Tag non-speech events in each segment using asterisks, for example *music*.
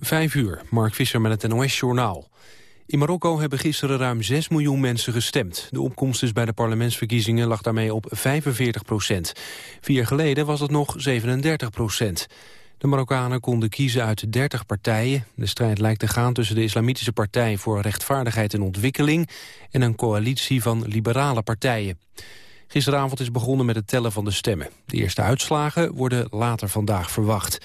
Vijf uur, Mark Visser met het NOS-journaal. In Marokko hebben gisteren ruim 6 miljoen mensen gestemd. De opkomst is bij de parlementsverkiezingen lag daarmee op 45 procent. Vier jaar geleden was het nog 37 procent. De Marokkanen konden kiezen uit 30 partijen. De strijd lijkt te gaan tussen de Islamitische Partij voor Rechtvaardigheid en Ontwikkeling... en een coalitie van liberale partijen. Gisteravond is begonnen met het tellen van de stemmen. De eerste uitslagen worden later vandaag verwacht.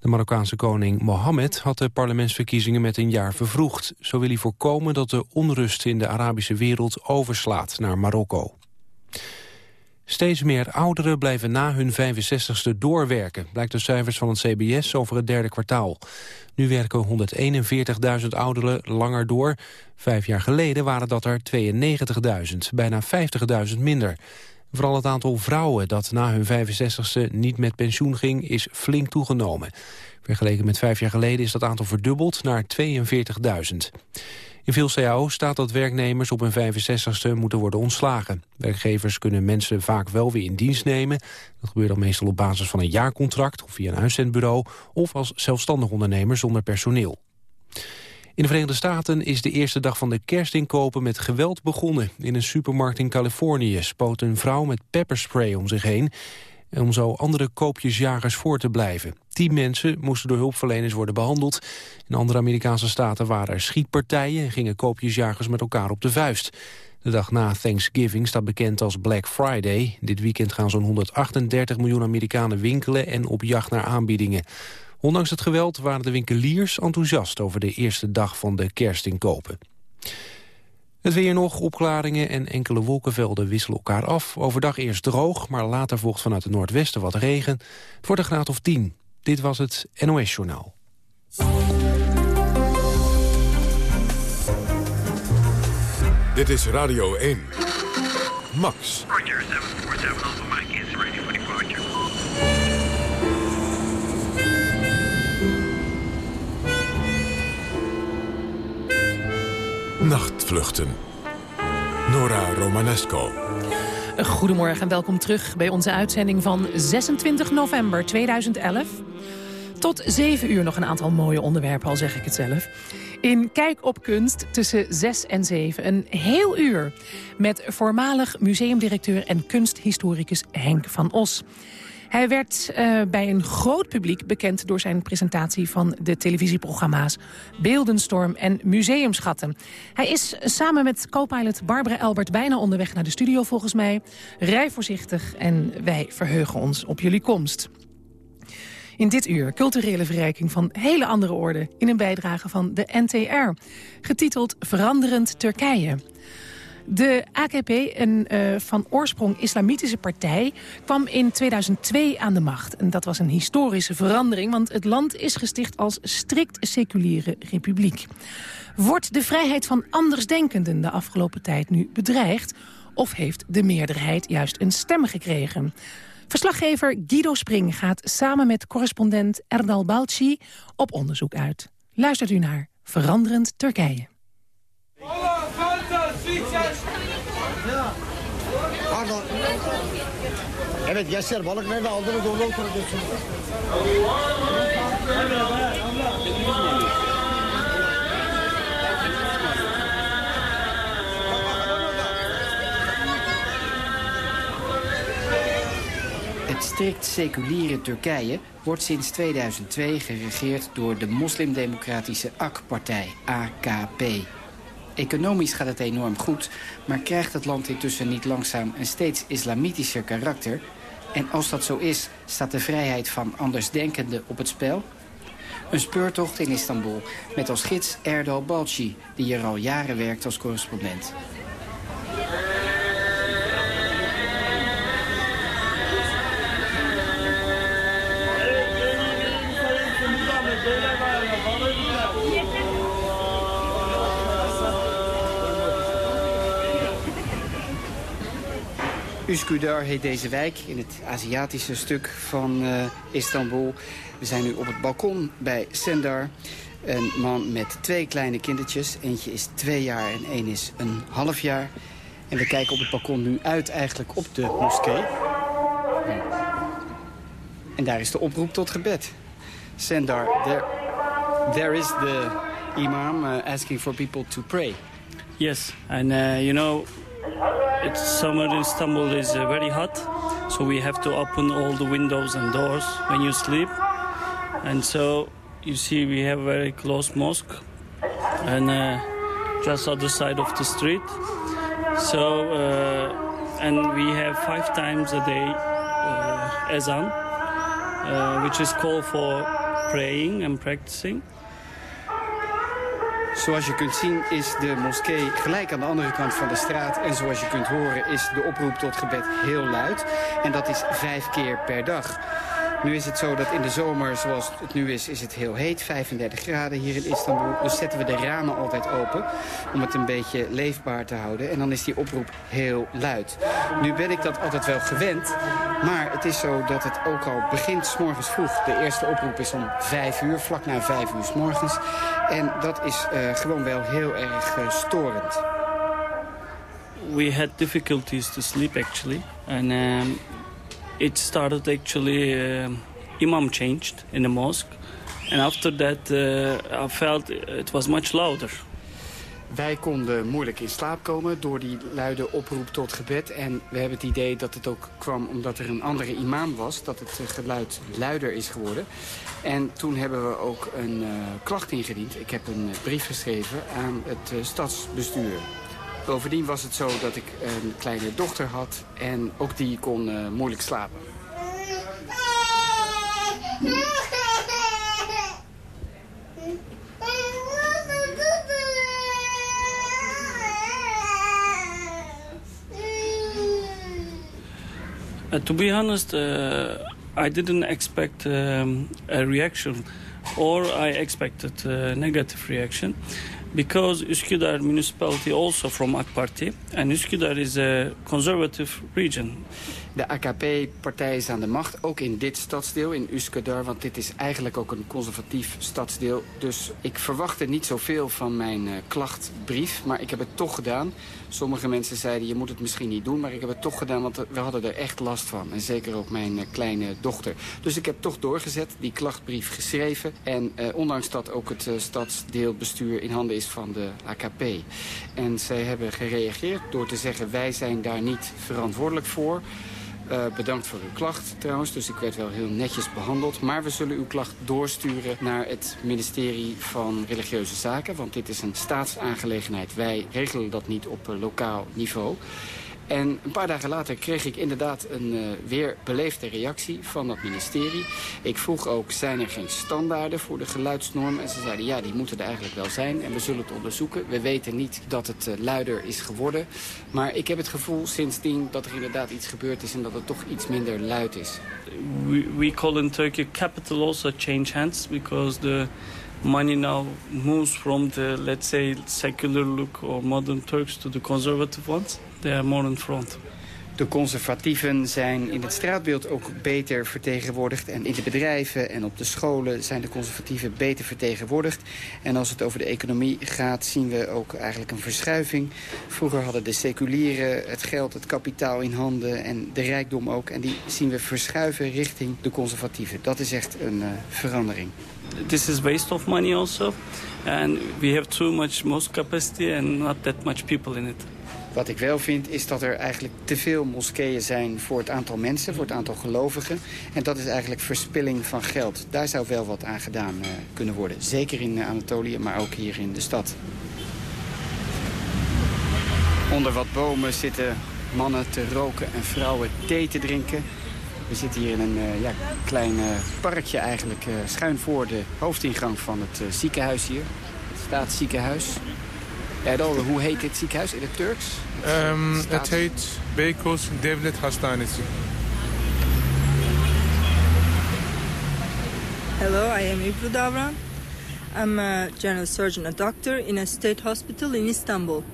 De Marokkaanse koning Mohammed had de parlementsverkiezingen met een jaar vervroegd. Zo wil hij voorkomen dat de onrust in de Arabische wereld overslaat naar Marokko. Steeds meer ouderen blijven na hun 65ste doorwerken... blijkt de cijfers van het CBS over het derde kwartaal. Nu werken 141.000 ouderen langer door. Vijf jaar geleden waren dat er 92.000, bijna 50.000 minder. Vooral het aantal vrouwen dat na hun 65ste niet met pensioen ging... is flink toegenomen. Vergeleken met vijf jaar geleden is dat aantal verdubbeld naar 42.000. In veel cao's staat dat werknemers op hun 65ste moeten worden ontslagen. Werkgevers kunnen mensen vaak wel weer in dienst nemen. Dat gebeurt dan meestal op basis van een jaarcontract of via een uitzendbureau... of als zelfstandig ondernemer zonder personeel. In de Verenigde Staten is de eerste dag van de kerstinkopen met geweld begonnen. In een supermarkt in Californië spoot een vrouw met pepperspray om zich heen om zo andere koopjesjagers voor te blijven. Tien mensen moesten door hulpverleners worden behandeld. In andere Amerikaanse staten waren er schietpartijen... en gingen koopjesjagers met elkaar op de vuist. De dag na Thanksgiving staat bekend als Black Friday. Dit weekend gaan zo'n 138 miljoen Amerikanen winkelen... en op jacht naar aanbiedingen. Ondanks het geweld waren de winkeliers enthousiast... over de eerste dag van de kerstinkopen. Het weer nog, opklaringen en enkele wolkenvelden wisselen elkaar af. Overdag eerst droog, maar later volgt vanuit het noordwesten wat regen. Het wordt een graad of 10. Dit was het NOS Journaal. Dit is Radio 1. Max. Nachtvluchten. Nora Romanesco. Goedemorgen en welkom terug bij onze uitzending van 26 november 2011. Tot 7 uur nog een aantal mooie onderwerpen, al zeg ik het zelf. In Kijk op Kunst tussen 6 en 7 een heel uur... met voormalig museumdirecteur en kunsthistoricus Henk van Os. Hij werd uh, bij een groot publiek bekend door zijn presentatie van de televisieprogramma's Beeldenstorm en Museumschatten. Hij is samen met co-pilot Barbara Elbert bijna onderweg naar de studio volgens mij. Rij voorzichtig en wij verheugen ons op jullie komst. In dit uur culturele verrijking van hele andere orde... in een bijdrage van de NTR, getiteld Veranderend Turkije. De AKP, een uh, van oorsprong islamitische partij, kwam in 2002 aan de macht. En dat was een historische verandering, want het land is gesticht als strikt seculiere republiek. Wordt de vrijheid van andersdenkenden de afgelopen tijd nu bedreigd? Of heeft de meerderheid juist een stem gekregen? Verslaggever Guido Spring gaat samen met correspondent Erdal Balci op onderzoek uit. Luistert u naar Veranderend Turkije. Evet gençler balık nerede oturacaksınız. Het strikt seculiere Turkije wordt sinds 2002 geregeerd door de moslimdemocratische AK-partij, AKP. Economisch gaat het enorm goed, maar krijgt het land intussen niet langzaam een steeds islamitischer karakter? En als dat zo is, staat de vrijheid van andersdenkenden op het spel? Een speurtocht in Istanbul, met als gids Erdal Balci, die hier al jaren werkt als correspondent. Üsküdar heet deze wijk in het Aziatische stuk van uh, Istanbul. We zijn nu op het balkon bij Sendar. Een man met twee kleine kindertjes. Eentje is twee jaar en één is een half jaar. En we kijken op het balkon nu uit eigenlijk op de moskee. En daar is de oproep tot gebed. Sendar, there There is the imam uh, asking for people to pray. Yes, and uh, you know, it's summer in Istanbul is uh, very hot, so we have to open all the windows and doors when you sleep. And so you see, we have a very close mosque, and uh, just other side of the street. So, uh, and we have five times a day uh, azan, uh, which is called for praying and practicing. Zoals je kunt zien is de moskee gelijk aan de andere kant van de straat. En zoals je kunt horen is de oproep tot gebed heel luid. En dat is vijf keer per dag. Nu is het zo dat in de zomer, zoals het nu is, is het heel heet. 35 graden hier in Istanbul. Dus zetten we de ramen altijd open om het een beetje leefbaar te houden. En dan is die oproep heel luid. Nu ben ik dat altijd wel gewend. Maar het is zo dat het ook al begint s morgens vroeg. De eerste oproep is om 5 uur, vlak na 5 uur s morgens. En dat is uh, gewoon wel heel erg uh, storend. We had difficulties to sleep actually. And um, it started actually, uh, imam changed in the mosque. And after that uh, I felt it was much louder. Wij konden moeilijk in slaap komen door die luide oproep tot gebed. En we hebben het idee dat het ook kwam omdat er een andere imam was. Dat het geluid luider is geworden. En toen hebben we ook een uh, klacht ingediend. Ik heb een brief geschreven aan het stadsbestuur. Bovendien was het zo dat ik een kleine dochter had en ook die kon uh, moeilijk slapen. Uh, to be honest, uh, I didn't expect um, a reaction or I expected a negative reaction because Üsküdar municipality also from AK Party and Üsküdar is a conservative region. De AKP-partij is aan de macht, ook in dit stadsdeel, in Üsküdar. Want dit is eigenlijk ook een conservatief stadsdeel. Dus ik verwachtte niet zoveel van mijn uh, klachtbrief, maar ik heb het toch gedaan. Sommige mensen zeiden, je moet het misschien niet doen, maar ik heb het toch gedaan, want we hadden er echt last van. En zeker ook mijn uh, kleine dochter. Dus ik heb toch doorgezet, die klachtbrief geschreven. En uh, ondanks dat ook het stadsdeelbestuur in handen is van de AKP. En zij hebben gereageerd door te zeggen, wij zijn daar niet verantwoordelijk voor. Uh, bedankt voor uw klacht trouwens, dus ik werd wel heel netjes behandeld. Maar we zullen uw klacht doorsturen naar het ministerie van Religieuze Zaken. Want dit is een staatsaangelegenheid. Wij regelen dat niet op uh, lokaal niveau. En een paar dagen later kreeg ik inderdaad een uh, weer beleefde reactie van dat ministerie. Ik vroeg ook, zijn er geen standaarden voor de geluidsnorm? En ze zeiden, ja, die moeten er eigenlijk wel zijn. En we zullen het onderzoeken. We weten niet dat het uh, luider is geworden. Maar ik heb het gevoel sindsdien dat er inderdaad iets gebeurd is... en dat het toch iets minder luid is. We, we call in Turkey capital also change hands... because the money now moves from the, let's say, secular look or modern Turks to the conservative ones. They are more in front. De conservatieven zijn in het straatbeeld ook beter vertegenwoordigd. En in de bedrijven en op de scholen zijn de conservatieven beter vertegenwoordigd. En als het over de economie gaat, zien we ook eigenlijk een verschuiving. Vroeger hadden de seculieren het geld, het kapitaal in handen en de rijkdom ook. En die zien we verschuiven richting de conservatieven. Dat is echt een uh, verandering. This is waste of money also. And we have too much most capacity and not that much people in it. Wat ik wel vind is dat er eigenlijk te veel moskeeën zijn voor het aantal mensen, voor het aantal gelovigen. En dat is eigenlijk verspilling van geld. Daar zou wel wat aan gedaan uh, kunnen worden. Zeker in uh, Anatolië, maar ook hier in de stad. Onder wat bomen zitten mannen te roken en vrouwen thee te drinken. We zitten hier in een uh, ja, klein parkje eigenlijk, schuin voor de hoofdingang van het ziekenhuis hier. Het staatsziekenhuis. Erdal, hoe heet dit ziekenhuis in het Turks? Um, het heet Beykoz Devlet Hastanesi. Hello, I am Ibru Davran. I'm a general surgeon, a doctor in a state hospital in Istanbul.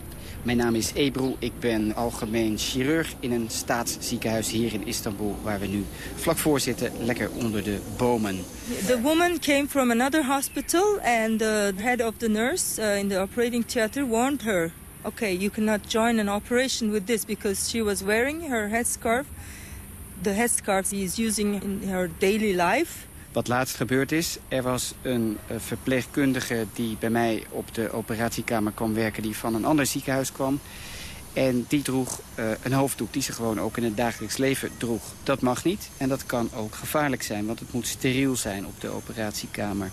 Mijn naam is Ebru, ik ben algemeen chirurg in een staatsziekenhuis hier in Istanbul... waar we nu vlak voor zitten, lekker onder de bomen. The woman came from another hospital and the head of the nurse uh, in the operating theater warned her... okay, you cannot join an operation with this because she was wearing her headscarf. The headscarf she is using in her daily life Wat laatst gebeurd is, er was een verpleegkundige die bij mij op de operatiekamer kwam werken... die van een ander ziekenhuis kwam. En die droeg uh, een hoofddoek die ze gewoon ook in het dagelijks leven droeg. Dat mag niet en dat kan ook gevaarlijk zijn, want het moet steriel zijn op de operatiekamer.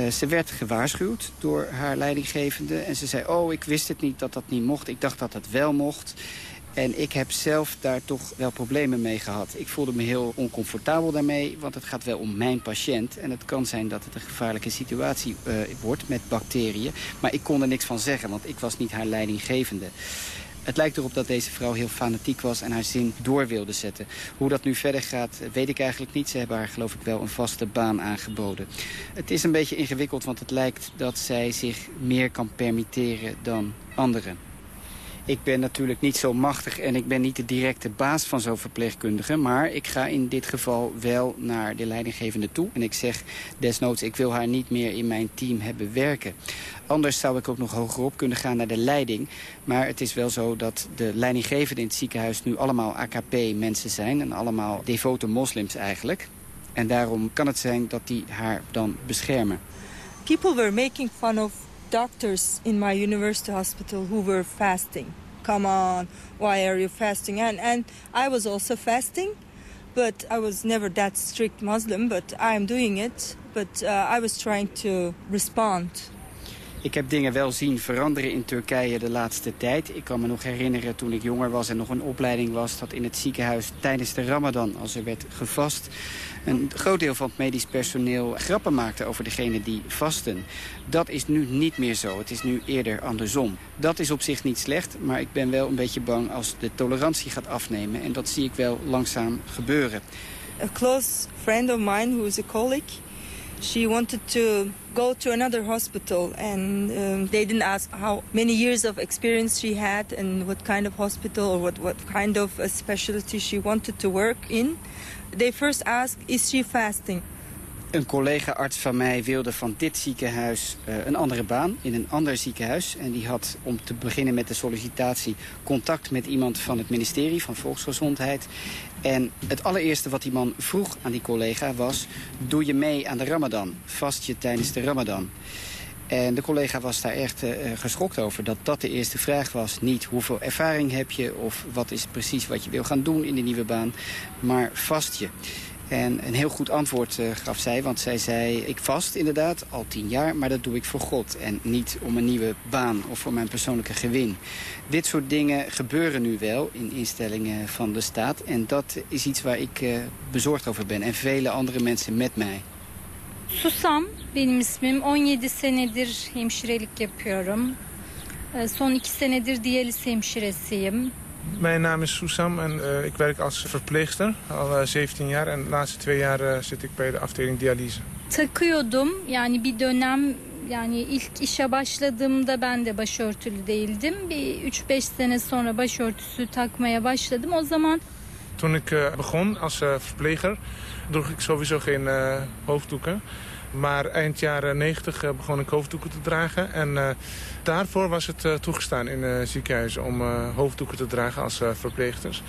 Uh, ze werd gewaarschuwd door haar leidinggevende en ze zei... oh, ik wist het niet dat dat niet mocht, ik dacht dat dat wel mocht... En ik heb zelf daar toch wel problemen mee gehad. Ik voelde me heel oncomfortabel daarmee, want het gaat wel om mijn patiënt. En het kan zijn dat het een gevaarlijke situatie uh, wordt met bacteriën. Maar ik kon er niks van zeggen, want ik was niet haar leidinggevende. Het lijkt erop dat deze vrouw heel fanatiek was en haar zin door wilde zetten. Hoe dat nu verder gaat, weet ik eigenlijk niet. Ze hebben haar geloof ik wel een vaste baan aangeboden. Het is een beetje ingewikkeld, want het lijkt dat zij zich meer kan permitteren dan anderen. Ik ben natuurlijk niet zo machtig en ik ben niet de directe baas van zo'n verpleegkundige. Maar ik ga in dit geval wel naar de leidinggevende toe. En ik zeg desnoods, ik wil haar niet meer in mijn team hebben werken. Anders zou ik ook nog hogerop kunnen gaan naar de leiding. Maar het is wel zo dat de leidinggevenden in het ziekenhuis nu allemaal AKP-mensen zijn. En allemaal devote moslims eigenlijk. En daarom kan het zijn dat die haar dan beschermen. People were making fun of doctors in my university hospital who were fasting. Come on, why are you fasting? And, and I was also fasting, but I was never that strict Muslim, but I am doing it. But uh, I was trying to respond ik heb dingen wel zien veranderen in Turkije de laatste tijd. Ik kan me nog herinneren toen ik jonger was en nog een opleiding was... dat in het ziekenhuis tijdens de ramadan, als er werd gevast... een groot deel van het medisch personeel grappen maakte over degene die vasten. Dat is nu niet meer zo. Het is nu eerder andersom. Dat is op zich niet slecht, maar ik ben wel een beetje bang als de tolerantie gaat afnemen. En dat zie ik wel langzaam gebeuren. A close friend of mine who is a colleague... She wanted to go to another hospital and um, they didn't ask how many years of experience she had and what kind of hospital or what, what kind of a specialty she wanted to work in. They first asked, is she fasting? Een collega-arts van mij wilde van dit ziekenhuis uh, een andere baan in een ander ziekenhuis. En die had om te beginnen met de sollicitatie contact met iemand van het ministerie van Volksgezondheid. En het allereerste wat die man vroeg aan die collega was... doe je mee aan de ramadan? Vast je tijdens de ramadan? En de collega was daar echt uh, geschokt over dat dat de eerste vraag was. Niet hoeveel ervaring heb je of wat is precies wat je wil gaan doen in de nieuwe baan, maar vast je. En een heel goed antwoord uh, gaf zij, want zij zei... ik vast inderdaad al tien jaar, maar dat doe ik voor God. En niet om een nieuwe baan of voor mijn persoonlijke gewin. Dit soort dingen gebeuren nu wel in instellingen van de staat. En dat is iets waar ik uh, bezorgd over ben. En vele andere mensen met mij. Susam benim ismim. 17 senedir hemşirelik yapıyorum. Son iki senedir diyaliz hemşiresiyim. Mijn naam is Susam en uh, ik werk als verpleegster al uh, 17 jaar. En de laatste twee jaar uh, zit ik bij de afdeling dialyse. Takıyordum. Yani bir dönem yani ilk işe başladığımda ben de başörtülü değildim. Bir 3-5 sene sonra başörtüsü takmaya başladım. O zaman Toen ik begon als verpleger droeg ik sowieso geen hoofddoeken. Maar eind jaren 90 uh, begon ik hoofddoeken te dragen. En uh, daarvoor was het uh, toegestaan in ziekenhuizen om hoofddoeken te dragen als verpleegsters.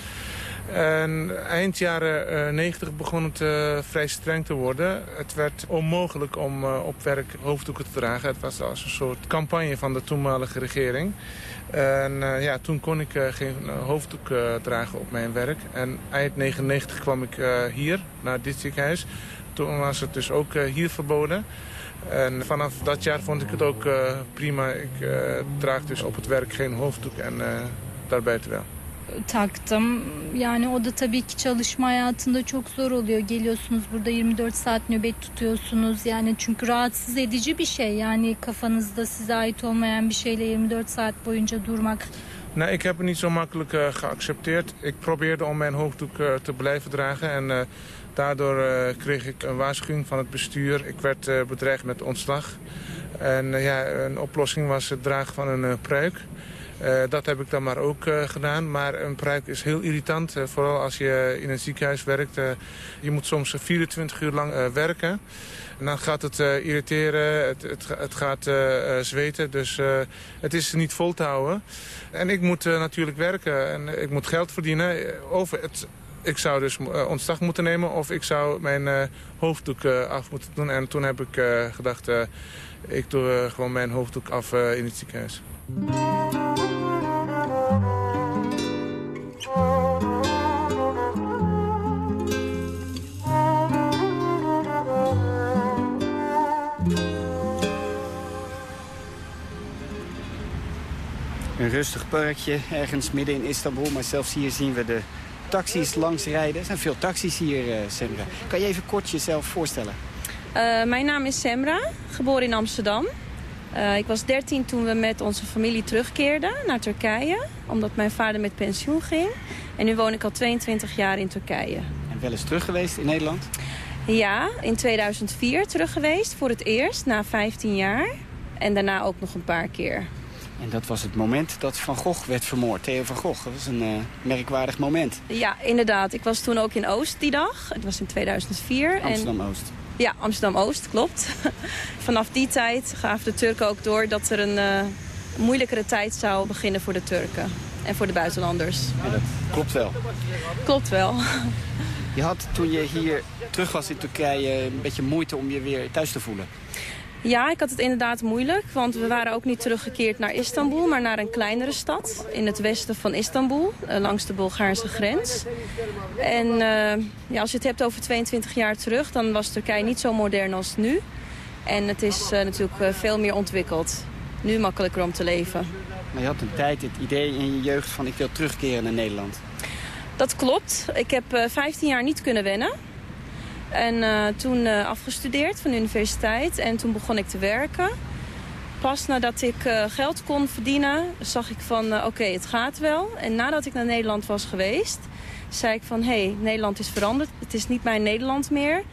En eind jaren 90 begon het vrij streng te worden. Het werd onmogelijk om op werk hoofddoeken te dragen. Het was als een soort campagne van de toenmalige regering. En ja, toen kon ik geen hoofddoek dragen op mijn werk. En eind 99 kwam ik hier, naar dit ziekenhuis. Toen was het dus ook uh, hier verboden. En vanaf dat jaar vond ik het ook uh, prima. Ik uh, draag dus op het werk geen hoofddoek en daarbuiten wel. taktım. Yani o da tabii ki çalışma hayatında çok zor oluyor. Geliyorsunuz burada 24 saat nöbet tutuyorsunuz. Yani çünkü rahatsız edici bir şey. Yani kafanızda size ait olmayan bir şeyle 24 saat boyunca durmak. Nou, ik heb het niet zo makkelijk uh, geaccepteerd. Ik probeerde om mijn hoofddoek uh, te blijven dragen en uh, daardoor kreeg ik een waarschuwing van het bestuur. Ik werd bedreigd met ontslag. En ja, een oplossing was het dragen van een pruik. Dat heb ik dan maar ook gedaan. Maar een pruik is heel irritant. Vooral als je in een ziekenhuis werkt. je moet soms 24 uur lang werken. En dan gaat het irriteren. Het, het, het gaat zweten. Dus het is niet vol te houden. En ik moet natuurlijk werken. En ik moet geld verdienen. Over het ik zou dus uh, ontslag moeten nemen of ik zou mijn uh, hoofddoek uh, af moeten doen. En toen heb ik gedacht, ik doe gewoon mijn hoofddoek af in het ziekenhuis. Een rustig parkje ergens midden in Istanbul. Maar zelfs hier zien we de taxis langs rijden. Er zijn veel taxis hier, uh, Semra. Kan je even kort jezelf voorstellen? Uh, mijn naam is Semra, geboren in Amsterdam. Uh, ik was 13 toen we met onze familie terugkeerden naar Turkije. Omdat mijn vader met pensioen ging. En nu woon ik al 22 jaar in Turkije. En wel eens terug geweest in Nederland? Ja, in 2004 terug geweest voor het eerst, na 15 jaar. En daarna ook nog een paar keer. En dat was het moment dat Van Gogh werd vermoord, Theo van Gogh. Dat was een uh, merkwaardig moment. Ja, inderdaad. Ik was toen ook in Oost die dag. Het was in 2004. Amsterdam-Oost. Ja, Amsterdam-Oost, klopt. *laughs* Vanaf die tijd gaven de Turken ook door dat er een uh, moeilijkere tijd zou beginnen voor de Turken. En voor de buitenlanders. En dat klopt wel. Klopt wel. Je had toen je hier terug was in Turkije een beetje moeite om je weer thuis te voelen. Ja, ik had het inderdaad moeilijk, want we waren ook niet teruggekeerd naar Istanbul, maar naar een kleinere stad in het westen van Istanbul, eh, langs de Bulgaarse grens. En uh, ja, als je het hebt over 22 jaar terug, dan was Turkije niet zo modern als nu. En het is uh, natuurlijk veel meer ontwikkeld. Nu makkelijker om te leven. Maar je had een tijd het idee in je jeugd van ik wil terugkeren naar Nederland. Dat klopt. Ik heb 15 jaar niet kunnen wennen. En uh, toen uh, afgestudeerd van de universiteit en toen begon ik te werken. Pas nadat ik uh, geld kon verdienen, zag ik van oké, het gaat wel. En nadat ik naar Nederland was geweest, zei ik van hé, hey, Nederland is veranderd. Het is niet mijn Nederland meer.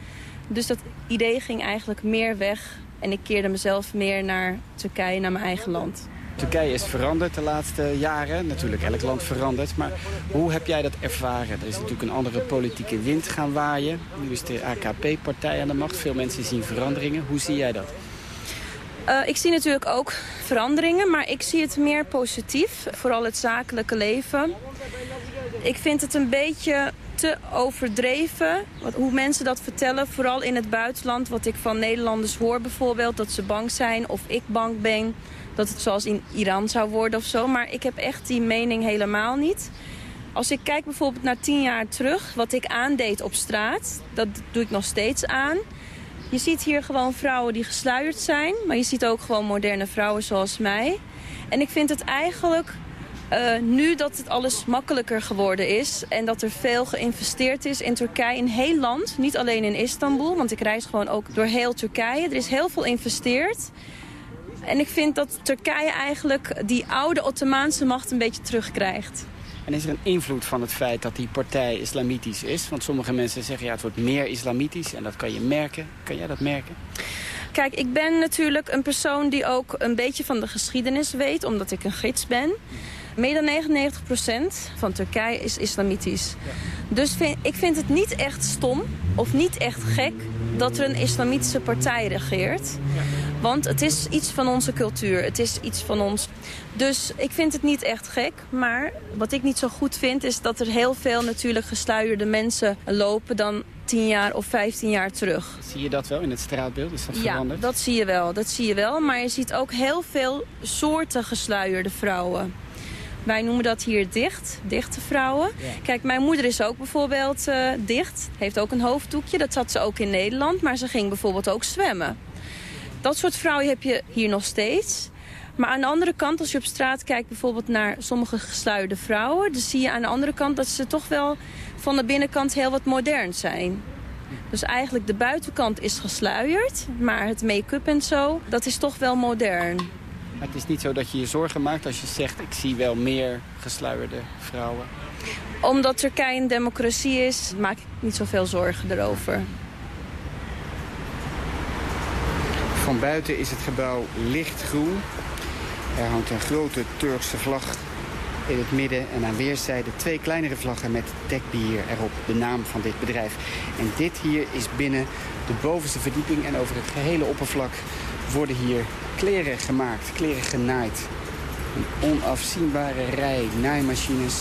Dus dat idee ging eigenlijk meer weg. En ik keerde mezelf meer naar Turkije, naar mijn eigen land. Turkije is veranderd de laatste jaren. Natuurlijk, elk land verandert. Maar hoe heb jij dat ervaren? Er is natuurlijk een andere politieke wind gaan waaien. Nu is de AKP-partij aan de macht. Veel mensen zien veranderingen. Hoe zie jij dat? Uh, ik zie natuurlijk ook veranderingen, maar ik zie het meer positief. Vooral het zakelijke leven. Ik vind het een beetje te overdreven. Wat, hoe mensen dat vertellen, vooral in het buitenland. Wat ik van Nederlanders hoor bijvoorbeeld, dat ze bang zijn of ik bang ben dat het zoals in Iran zou worden of zo. Maar ik heb echt die mening helemaal niet. Als ik kijk bijvoorbeeld naar tien jaar terug, wat ik aandeed op straat, dat doe ik nog steeds aan. Je ziet hier gewoon vrouwen die gesluierd zijn, maar je ziet ook gewoon moderne vrouwen zoals mij. En ik vind het eigenlijk uh, nu dat het alles makkelijker geworden is en dat er veel geïnvesteerd is in Turkije, in heel land, niet alleen in Istanbul, want ik reis gewoon ook door heel Turkije. Er is heel veel geïnvesteerd. En ik vind dat Turkije eigenlijk die oude Ottomaanse macht een beetje terugkrijgt. En is er een invloed van het feit dat die partij islamitisch is? Want sommige mensen zeggen ja, het wordt meer islamitisch en dat kan je merken. Kan jij dat merken? Kijk, ik ben natuurlijk een persoon die ook een beetje van de geschiedenis weet, omdat ik een gids ben. Meer dan 99% van Turkije is islamitisch. Dus vind, ik vind het niet echt stom of niet echt gek dat er een islamitische partij regeert. Want het is iets van onze cultuur. Het is iets van ons. Dus ik vind het niet echt gek. Maar wat ik niet zo goed vind is dat er heel veel natuurlijk gesluierde mensen lopen dan 10 jaar of 15 jaar terug. Zie je dat wel in het straatbeeld? Is dat veranderd? Ja, dat zie je wel. Dat zie je wel. Maar je ziet ook heel veel soorten gesluierde vrouwen. Wij noemen dat hier dicht, dichte vrouwen. Kijk, mijn moeder is ook bijvoorbeeld uh, dicht. Heeft ook een hoofddoekje, dat zat ze ook in Nederland. Maar ze ging bijvoorbeeld ook zwemmen. Dat soort vrouwen heb je hier nog steeds. Maar aan de andere kant, als je op straat kijkt bijvoorbeeld naar sommige gesluierde vrouwen... dan zie je aan de andere kant dat ze toch wel van de binnenkant heel wat modern zijn. Dus eigenlijk de buitenkant is gesluierd, maar het make-up en zo, dat is toch wel modern. Maar het is niet zo dat je je zorgen maakt als je zegt... ik zie wel meer gesluierde vrouwen. Omdat Turkije een democratie is, maak ik niet zoveel zorgen erover. Van buiten is het gebouw lichtgroen. Er hangt een grote Turkse vlag in het midden en aan weerszijden twee kleinere vlaggen met dekbier erop, de naam van dit bedrijf. En dit hier is binnen de bovenste verdieping en over het gehele oppervlak worden hier kleren gemaakt, kleren genaaid. Een onafzienbare rij naaimachines.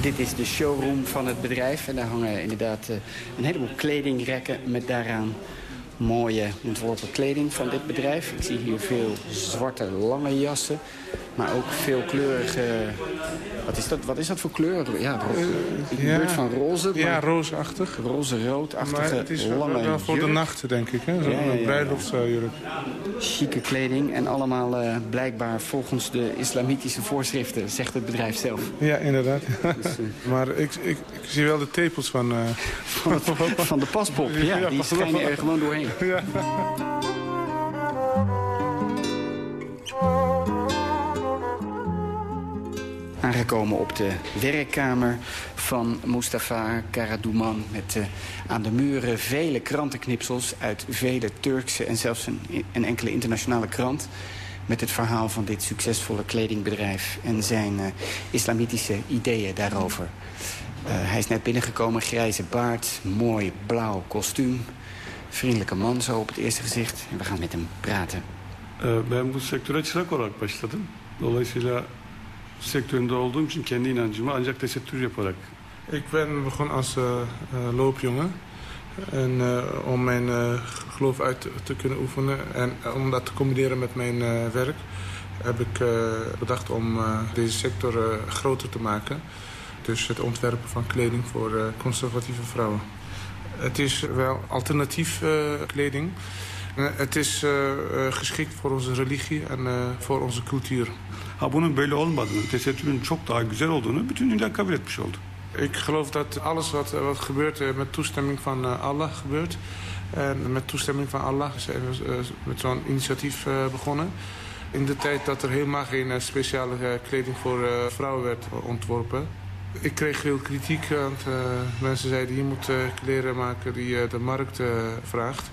Dit is de showroom van het bedrijf en daar hangen inderdaad eh, een heleboel kledingrekken met daaraan mooie ontworpen kleding van dit bedrijf. Ik zie hier veel zwarte lange jassen, maar ook veel kleurige... Wat is dat, wat is dat voor kleur? Ja, in de buurt van roze. Ja, roosachtig. Roze-roodachtige het is lange wel voor de nacht, denk ik. Zo'n Ja, ja, ja. bruiloftsjurk. Chique kleding en allemaal eh, blijkbaar volgens de islamitische voorschriften, zegt het bedrijf zelf. Ja, inderdaad. Dus, eh, *laughs* maar ik, ik, ik zie wel de tepels van... eh, van, het- *laughs* van de paspop, ja, die schijnen er gewoon doorheen. Aangekomen op de werkkamer van Mustafa Karadouman... met eh, aan de muren vele krantenknipsels uit vele Turkse... en zelfs een, een enkele internationale krant... met het verhaal van dit succesvolle kledingbedrijf... en zijn eh, islamitische ideeën daarover. Eh, hij is net binnengekomen, grijze baard, mooi blauw kostuum... vriendelijke man zo op het eerste gezicht. En we gaan met hem praten. Ee, Ben bu sektöre çırak olarak başladım. Dolayısıyla sektöründe olduğum için kendi inancımı ancak tesettür yaparak Ik ben begonnen als eh, eh, loopjongen. En eh, om mijn eh, geloof uit te, kunnen oefenen en eh, om dat te combineren met mijn eh, werk... heb ik eh, bedacht om eh, deze sector eh, groter te maken. Dus het ontwerpen van kleding voor eh, conservatieve vrouwen. Het is wel alternatief eh, kleding. Eh, het is eh, geschikt voor onze religie en voor onze cultuur. ha bunun böyle olmadığını, tesettürün çok daha güzel olduğunu bütün dünya kabul etmiş oldu. Ik geloof dat alles wat, wat gebeurt met toestemming van Allah gebeurt. En met toestemming van Allah zijn we met zo'n initiatief begonnen. In de tijd dat er helemaal geen speciale kleding voor vrouwen werd ontworpen. Ik kreeg veel kritiek, want eh, mensen zeiden... je moet eh, kleren maken die eh, de markt vraagt.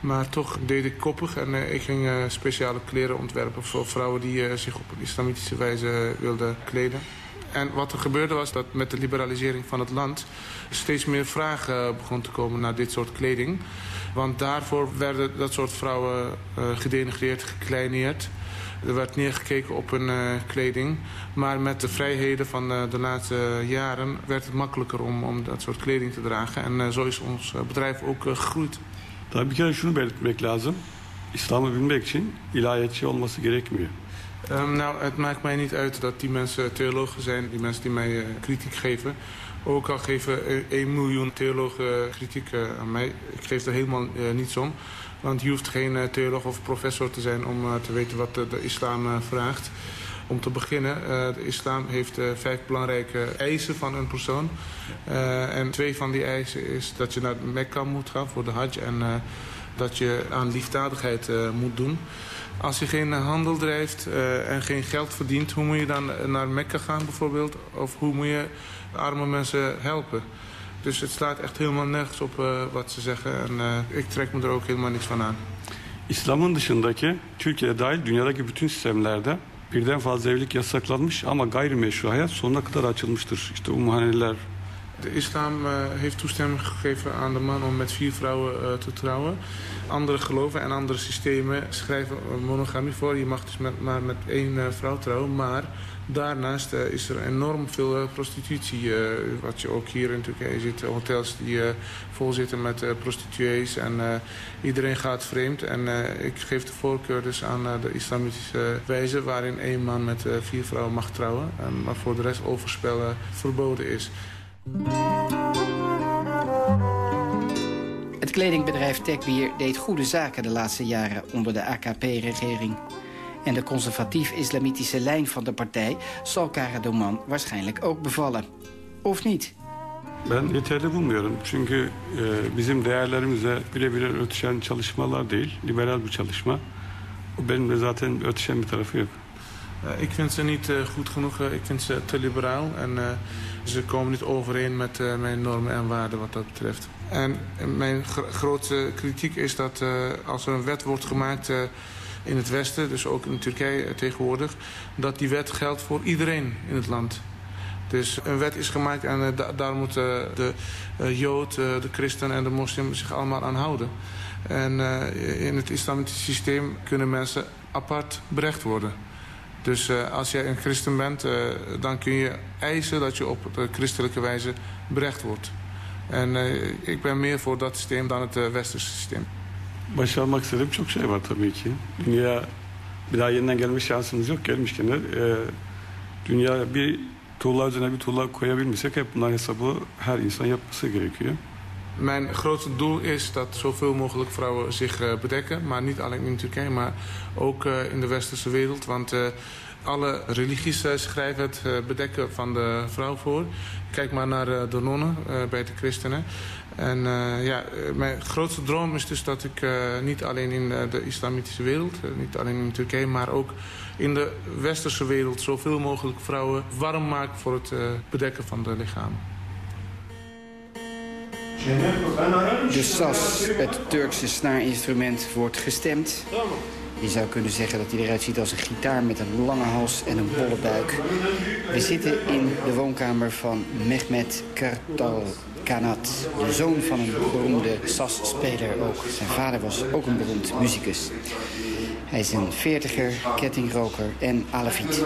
Maar toch deed ik koppig en ik ging speciale kleren ontwerpen... voor vrouwen die zich op een islamitische wijze wilden kleden. En wat er gebeurde was dat met de liberalisering van het land... steeds meer vragen begon te komen naar dit soort kleding. Want daarvoor werden dat soort vrouwen gedenigreerd, gekleineerd. Er werd neergekeken op hun eh, kleding. Maar met de vrijheden van eh, de laatste jaren werd het makkelijker om, om dat soort kleding te dragen. En eh, zo is ons bedrijf ook gegroeid. Tabii bir kere şunu belirtmek lazım. İslam'ı bilmek için ilahiyatçı olması gerekmiyor. Ehm, nou, het maakt mij niet uit dat die mensen theologen zijn, die mensen die mij kritiek geven. Ook al geven eh, 1 miljoen theologen kritiek aan mij, ik geef er helemaal niets om. Want je hoeft geen eh, theoloog of professor te zijn om eh, te weten wat de, islam eh, vraagt. Om te beginnen, de islam heeft vijf belangrijke eisen van een persoon. En twee van die eisen is dat je naar Mekka moet gaan voor de hajj... en dat je aan liefdadigheid moet doen. Als je geen handel drijft en geen geld verdient... hoe moet je dan naar Mekka gaan bijvoorbeeld? Of hoe moet je arme mensen helpen? Dus het slaat echt helemaal nergens op eh, wat ze zeggen. En eh, ik trek me er ook helemaal niks van aan. İslam'ın dışındaki Türkiye dahil dünyadaki bütün sistemlerde birden fazla evlilik yasaklanmış ama gayrimeşru hayat sonuna kadar açılmıştır. İşte umhaneler, De islam eh, heeft toestemming gegeven aan de man om met vier vrouwen te trouwen. Andere geloven en andere systemen schrijven monogamie voor. Je mag dus met, maar met één vrouw trouwen. Maar daarnaast eh, is er enorm veel eh, prostitutie. eh, wat je ook hier in Turkije ziet. Hotels die vol zitten met prostituees. En iedereen gaat vreemd. En ik geef de voorkeur dus aan de islamitische wijze... waarin één man met vier vrouwen mag trouwen. En, maar voor de rest overspel eh, verboden is. Het kledingbedrijf Techbier deed goede zaken de laatste jaren onder de AKP-regering. En de conservatief-islamitische lijn van de partij zal Karadoman waarschijnlijk ook bevallen. Of niet? Ben yeterli bulmuyorum. Çünkü e, bizim değerlerimize birebir örtüşen çalışmalar değil. Liberal bir çalışma. Benim de zaten örtüşen bir tarafı yok. Eh, ik vind ze niet eh, goed genoeg. eh, ik vind ze te liberaal. En eh, ze komen niet overeen met eh, mijn normen en waarden wat dat betreft. En mijn gro- grootste kritiek is dat eh, als er een wet wordt gemaakt eh, in het Westen... dus ook in Turkije eh, tegenwoordig... dat die wet geldt voor iedereen in het land. Dus een wet is gemaakt en eh, da- daar moeten de eh, Jood, eh, de christen en de moslim zich allemaal aan houden. En in het islamitische systeem kunnen mensen apart berecht worden. Dus als jij een christen bent, dan kun je eisen dat je op de christelijke wijze berecht wordt. En ik ben meer voor dat systeem dan het westerse systeem. Başarmak istediğim çok şey var tabii ki. Dünya bir daha yeniden gelme şansımız yok. Gelmişken de e, dünya bir tuğla üzerine bir tuğla koyabilmesek hep bunların hesabı her insan yapması gerekiyor. Mijn grootste doel is dat zoveel mogelijk vrouwen zich uh, bedekken. Maar niet alleen in Turkije, maar ook uh, in de westerse wereld. Want uh, alle religies schrijven het bedekken van de vrouw voor. Kijk maar naar de nonnen bij de christenen. En ja, mijn grootste droom is dus dat ik niet alleen in de islamitische wereld... niet alleen in Turkije, maar ook in de westerse wereld... zoveel mogelijk vrouwen warm maak voor het bedekken van de lichamen. De sas, het Turkse snaarinstrument, wordt gestemd. Je zou kunnen zeggen dat hij eruit ziet als een gitaar met een lange hals en een bolle buik. We zitten in de woonkamer van Mehmet Kartal Kanat, de zoon van een beroemde sas-speler ook. Zijn vader was ook een beroemd muzikus. Hij is een veertiger, kettingroker en aleviet.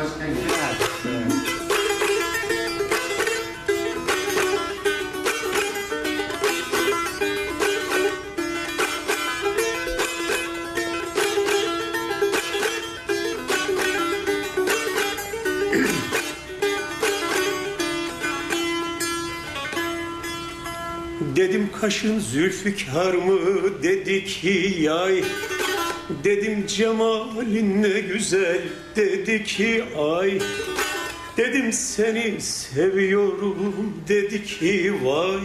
Kaşın zülfikar mı dedi ki yay Dedim cemalin ne güzel dedi ki ay Dedim seni seviyorum dedi ki vay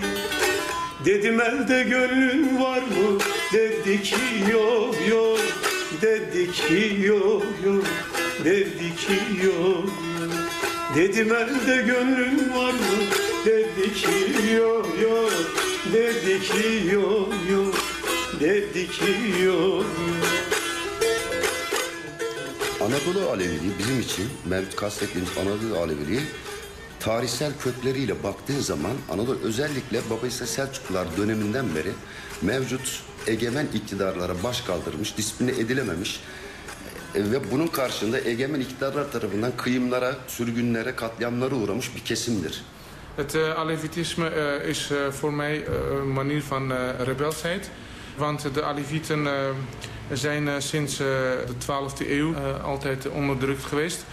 Dedim elde gönlün var mı dedi ki yok yok Dedi ki yok yok dedi ki yok Dedim elde gönlün var mı dedi ki yok yok Dedi ki yok yok Dedi ki yok Anadolu Aleviliği bizim için mevcut kastettiğimiz Anadolu Aleviliği tarihsel kökleriyle baktığın zaman Anadolu özellikle Babası Selçuklular döneminden beri mevcut egemen iktidarlara baş kaldırmış, disipline edilememiş e, ve bunun karşında egemen iktidarlar tarafından kıyımlara, sürgünlere, katliamlara uğramış bir kesimdir. Het uh, Alevitisme uh, is uh, voor mij een manier van rebelsheid. Want de Alevieten zijn sinds de 12e eeuw altijd onderdrukt geweest.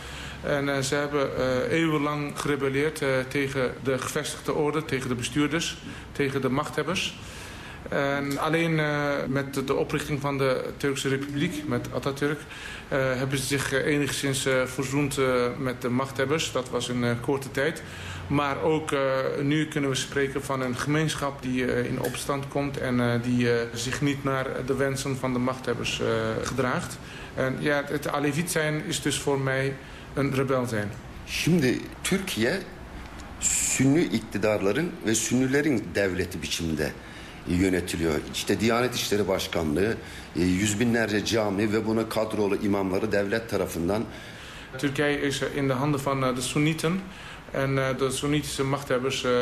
En ze hebben eeuwenlang gerebelleerd tegen de gevestigde orde, tegen de bestuurders, tegen de machthebbers. En alleen met de oprichting van de Turkse Republiek, met Atatürk... Hebben ze zich enigszins uh, verzoend met de machthebbers. Dat was in korte tijd. Maar ook nu kunnen we spreken van een gemeenschap die in opstand komt... en die zich niet naar de wensen van de machthebbers gedraagt. En ja, het Aleviet zijn is dus voor mij een rebel zijn. Şimdi Türkiye Sünni iktidarların ve Sünnilerin devleti biçimde yönetiliyor. İşte Diyanet İşleri Başkanlığı, e, yüz binlerce cami ve buna kadrolu imamları devlet tarafından. Turkije is in de handen van eh, de Soenieten. En eh, de Soenitische machthebbers eh,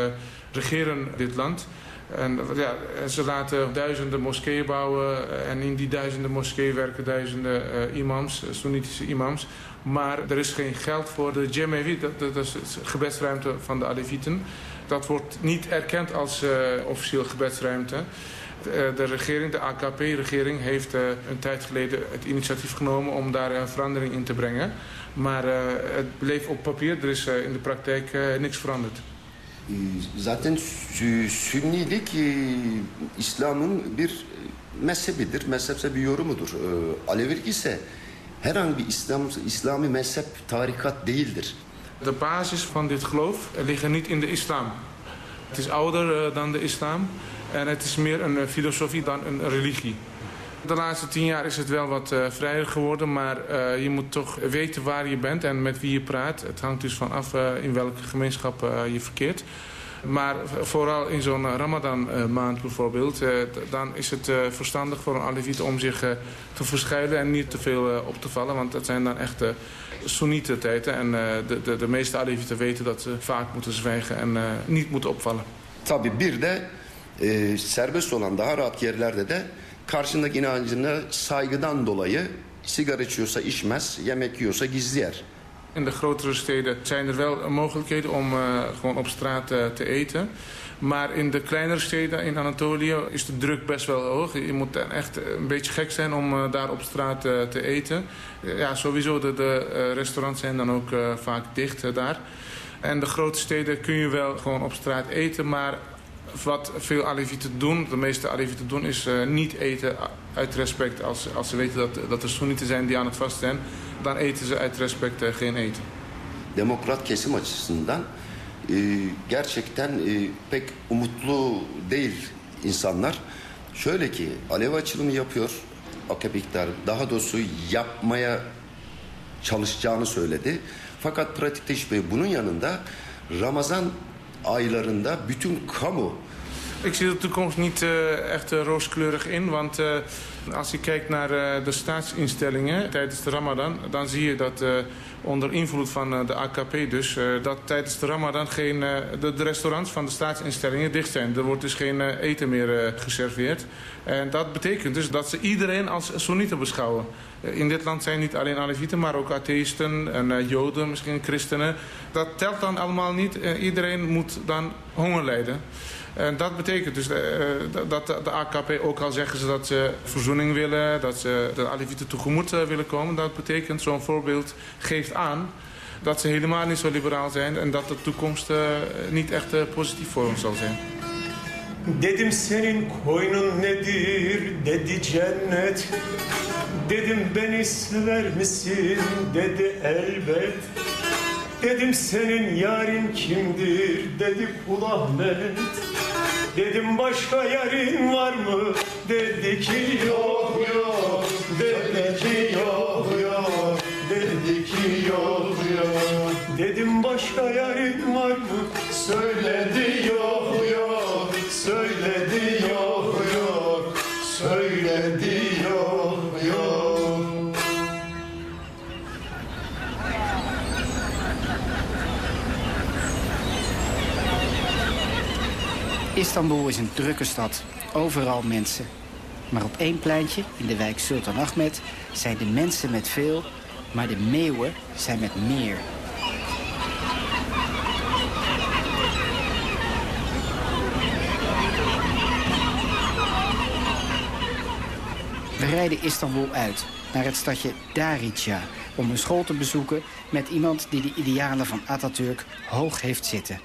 regeren dit land. En ja, ze laten duizenden moskeeën bouwen. En in die duizenden moskeeën werken duizenden uh, imams, Soenitische imams. Maar er is geen geld voor de Jemevi, dat, dat is de gebedsruimte van de Alevieten. Dat wordt niet erkend als uh, officieel gebedsruimte. De, eh, de regering, de AKP-regering, heeft uh, een tijd geleden het initiatief genomen om daar een verandering in te brengen. Maar het bleef op papier, er is in de praktijk niks veranderd. Zaten Sünnilik İslam'ın bir mezhebidir, mezhepse bir yorumudur. Alevilik ise herhangi bir İslam, İslami mezhep, tarikat değildir. De basis van dit geloof liggen niet in de islam. Het is ouder dan de islam en het is meer een uh, filosofie dan een religie. De laatste tien jaar is het wel wat uh, vrijer geworden, maar je moet toch weten waar je bent en met wie je praat. Het hangt dus van af in welke gemeenschap je verkeert. Maar vooral in zo'n Ramadan maand bijvoorbeeld, dan is het verstandig voor een Aleviet om zich te verschuilen en niet te veel op te vallen. Want dat zijn dan echt Soenieten tijden. En de, de, de meeste Alevieten weten dat ze vaak moeten zwijgen en niet moeten opvallen. Bir de e, serbest olan daha rahat yerlerde de karşındaki inancına saygıdan dolayı sigara içiyorsa içmez, yemek yiyorsa gizli. In de grotere steden zijn er wel mogelijkheden om uh, gewoon op straat uh, te eten. Maar in de kleinere steden in Anatolië is de druk best wel hoog. Je moet echt een beetje gek zijn om uh, daar op straat te eten. ja, sowieso, de, de restaurants zijn dan ook vaak dicht daar. En de grote steden kun je wel gewoon op straat eten, maar wat veel Alevieten doen, de meeste Alevieten doen, is uh, niet eten uit respect. Als, als ze weten dat, dat er Soenieten zijn die aan het vast zijn, dan eten ze uit respect uh, geen eten. Demokrat kesim açısından e, gerçekten e, pek umutlu değil insanlar. Şöyle ki alev açılımı yapıyor AKP iktidarı. Daha doğrusu yapmaya çalışacağını söyledi. Fakat pratikte hiçbir bunun yanında Ramazan aylarında bütün kamu Ik zie de toekomst niet uh, echt uh, rooskleurig in. Want uh, als je kijkt naar de staatsinstellingen tijdens de ramadan... dan zie je dat onder invloed van de AKP dus... dat tijdens de ramadan geen, de, de, restaurants van de staatsinstellingen dicht zijn. Er wordt dus geen eten meer geserveerd. En dat betekent dus dat ze iedereen als Soenieten beschouwen. In dit land zijn niet alleen Alevieten, maar ook atheïsten en Joden, misschien christenen. Dat telt dan allemaal niet. iedereen moet dan honger lijden. En dat betekent dus uh, dat de AKP, ook al zeggen ze dat ze verzoening willen... dat ze de Alevieten tegemoet uh, willen komen... dat betekent, zo'n voorbeeld geeft aan dat ze helemaal niet zo liberaal zijn... en dat de toekomst niet echt positief voor ons zal zijn. Dedim senin koynun nedir dedi cennet. Dedim beni sever dedi elbet Dedim senin yarin kimdir? Dedi kul Ahmet Dedim başka yarin var mı? Dedi ki Istanbul is een drukke stad. Overal mensen. Maar op één pleintje, in de wijk Sultan Ahmed, zijn de mensen met veel... maar de meeuwen zijn met meer. We rijden Istanbul uit, naar het stadje Darija... om een school te bezoeken met iemand die de idealen van Atatürk hoog heeft zitten.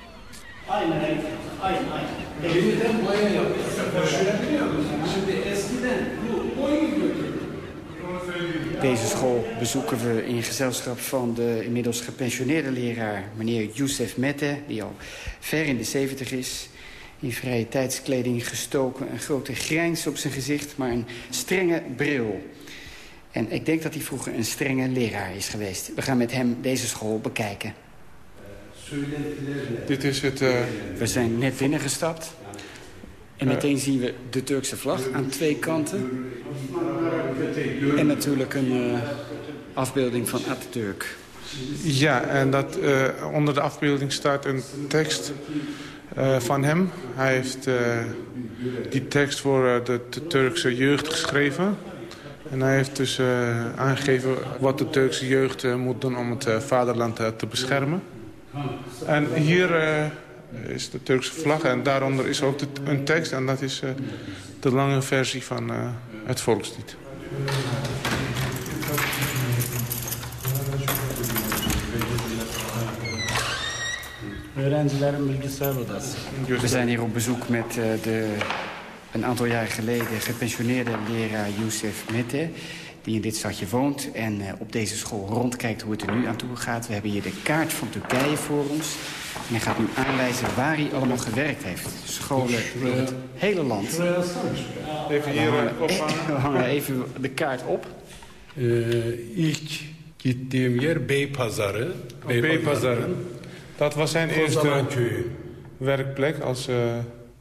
Deze school bezoeken we in gezelschap van de inmiddels gepensioneerde leraar meneer Youssef Mette... die al ver in de 70 is, in vrije tijdskleding gestoken... een grote grijns op zijn gezicht, maar een strenge bril. En ik denk dat hij vroeger een strenge leraar is geweest. We gaan met hem deze school bekijken. Dit is het... Uh... We zijn net binnengestapt. En meteen zien we de Turkse vlag aan twee kanten. En natuurlijk een uh, afbeelding van Atatürk. Ja, en dat, uh, onder de afbeelding staat een tekst van hem. Hij heeft die tekst voor de, de, Turkse jeugd geschreven. En hij heeft dus aangegeven wat de Turkse jeugd moet doen om het vaderland te beschermen. En hier uh, is de Turkse vlag en daaronder is ook de, een tekst. En dat is uh, de lange versie van uh, het volkslied. We zijn hier op bezoek met de, een aantal jaar geleden gepensioneerde leraar Youssef Mette die in dit stadje woont en uh, op deze school rondkijkt hoe het er nu aan toe gaat. We hebben hier de kaart van Turkije voor ons. En hij gaat nu aanwijzen waar hij allemaal gewerkt heeft. Scholen in het hele land. Even hier op. *laughs* We hangen even de kaart op. Uh, ilk gittiğim yer Beypazarı. Beypazarı. Dat was zijn eerste werkplek als uh,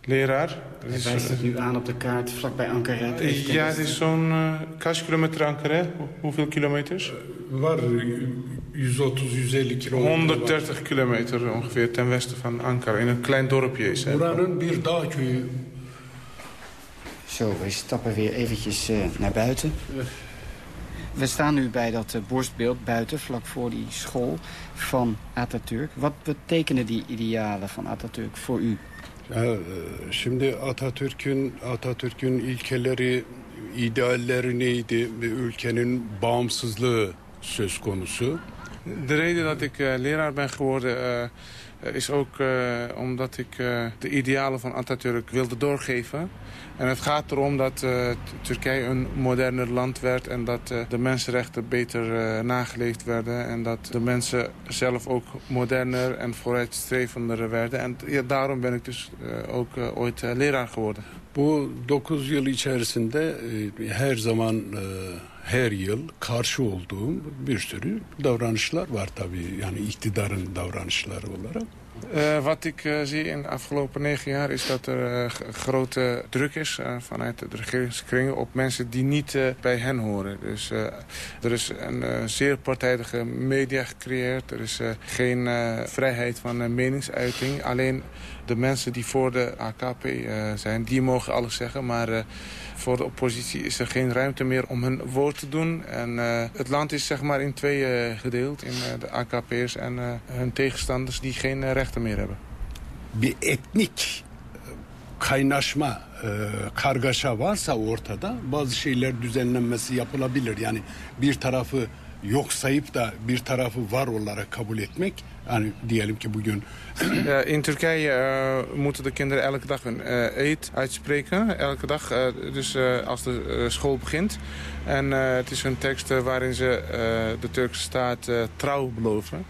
leraar. Hij wijst het nu aan op de kaart vlakbij Ankara. Ja, het is zo'n uh, kaç kilometer Ankara? Hoeveel kilometers? Var 130, 150 kilometer 130 kilometer ongeveer ten westen van Ankara. In een klein dorpje is het. Buranın bir dağ köyü. Zo, we stappen weer eventjes uh, naar buiten. We staan nu bij dat uh, borstbeeld buiten, vlak voor die school van Atatürk. Wat betekenen die idealen van Atatürk voor u? Ya, şimdi Atatürk'ün Atatürk'ün ilkeleri, idealleri neydi? Ülkenin bağımsızlığı söz konusu. De reden dat ik uh, leraar ben geworden is ook uh, omdat ik de idealen van Atatürk wilde doorgeven. En het gaat erom dat Turkije een moderner land werd... en dat de mensenrechten beter nageleefd werden... en dat de mensen zelf ook moderner en vooruitstrevender werden. En ja, daarom ben ik dus ook ooit leraar geworden. Bu 9 yıl içerisinde her zaman her yıl karşı olduğum bir sürü davranışlar var tabii. Yani iktidarın davranışları olarak. Uh, wat ik uh, zie in de afgelopen negen jaar is dat er uh, grote druk is vanuit de regeringskringen op mensen die niet bij hen horen. Dus er is een zeer partijdige media gecreëerd. Er is geen vrijheid van meningsuiting. Alleen de mensen die voor de AKP zijn, die mogen alles zeggen. Maar voor de oppositie is er geen ruimte meer om hun woord te doen. En uh, het land is zeg maar in tweeën uh, gedeeld. In de AKP'ers en hun tegenstanders die geen rechten meer hebben. Bir etnik kaynaşma, kargaşa varsa ortada bazı şeyler düzenlenmesi yapılabilir. Yani bir tarafı yok sayıp da bir tarafı var olarak kabul etmek Yani diyelim ki bugün... In Turkije uh, moeten de kinderen elke dag een uh, eed uitspreken. Elke dag, uh, dus als de school begint. En het is een tekst waarin ze de Turkse staat trouw beloven.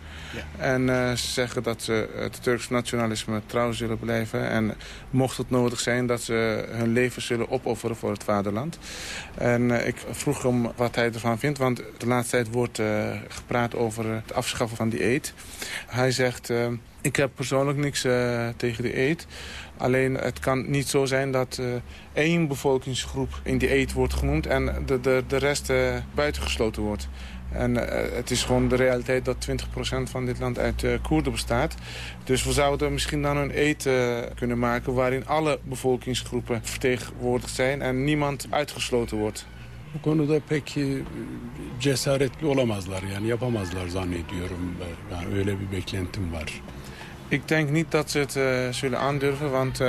En ze zeggen dat ze het Turks nationalisme trouw zullen blijven. En mocht het nodig zijn dat ze hun leven zullen opofferen voor het vaderland. En ik vroeg hem wat hij ervan vindt. Want de laatste tijd wordt gepraat over het afschaffen van die eed. Hij zegt, uh, ik heb persoonlijk niks uh, tegen de eet. Alleen het kan niet zo zijn dat uh, één bevolkingsgroep in die eet wordt genoemd... en de, de, de rest buitengesloten wordt. En het is gewoon de realiteit dat 20% van dit land uit Koerden bestaat. Dus we zouden misschien dan een eet kunnen maken... waarin alle bevolkingsgroepen vertegenwoordigd zijn en niemand uitgesloten wordt. Bu konuda pek cesaretli olamazlar yani yapamazlar zannediyorum. Yani öyle bir beklentim var. Ik denk niet dat ze het uh, zullen aandurven, want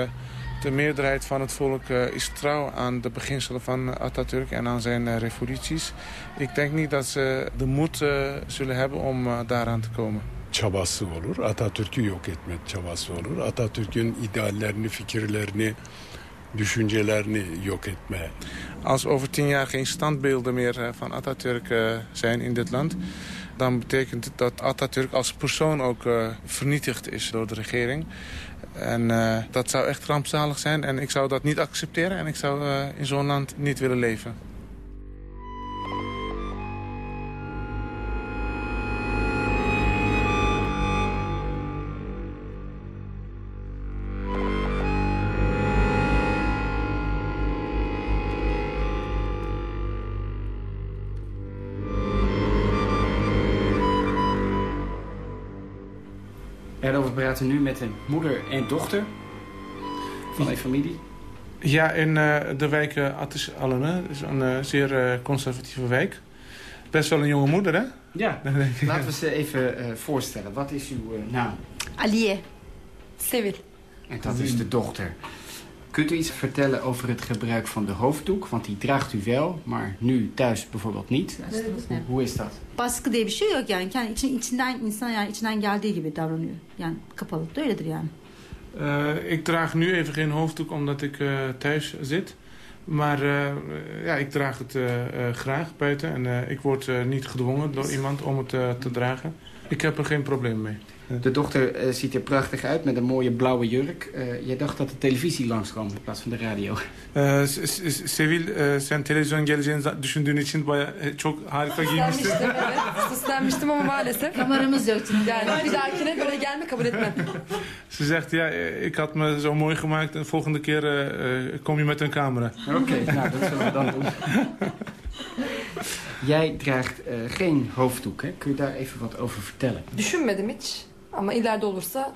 de meerderheid van het volk uh, is trouw aan de beginselen van Atatürk en aan zijn revoluties. Ik denk niet dat ze de moed zullen hebben om daaraan te komen. Çabası olur, Atatürk'ü yok etme çabası olur. Atatürk'ün ideallerini, fikirlerini, düşüncelerini yok etme. Als over tien jaar geen standbeelden meer eh, van Atatürk eh, zijn in dit land... dan betekent het dat Atatürk als persoon ook vernietigd is door de regering. En uh, dat zou echt rampzalig zijn en ik zou dat niet accepteren... en ik zou uh, in zo'n land niet willen leven. Praten nu met een moeder en dochter van een familie. Ja, in uh, de wijk uh, Atis Alene. is een uh, zeer uh, conservatieve wijk. Best wel een jonge moeder, hè? Ja, *laughs* laten we ze even voorstellen. Wat is uw naam? Aliye. Sevil. En dat is de dochter. Kunt u iets vertellen over het gebruik van de hoofddoek? Want die draagt u wel, maar nu thuis bijvoorbeeld niet. Hoe, hoe is dat? Baskı diye bir şey yok yani. Kendi için, içinden insan yani içinden geldiği gibi davranıyor. Yani kapalıkta öyledir yani. Uh, ik draag nu even geen hoofddoek omdat ik uh, thuis zit. Maar uh, ja, ik draag het graag buiten. En ik word niet gedwongen door iemand om het te dragen. Ik heb er geen probleem mee. De dochter uh, ziet er prachtig uit met een mooie blauwe jurk. Uh, jij dacht dat de televisie langskwam in plaats van de radio. Uh, Sevil, uh, sen televizyon geleceğini düşündüğün için baya çok harika giymişsin. evet. Süslenmiştim ama maalesef. Kameramız yok çünkü. Yani bir dahakine böyle gelme kabul etmem. Ze zegt, ja, ik had me zo mooi gemaakt en volgende keer uh, kom je met een camera. Oké, okay, nou, dat zullen we dan doen. Jij draagt uh, geen hoofddoek, hè? Kun je daar even wat over vertellen? Düşünmedim hiç. Ama ileride olursa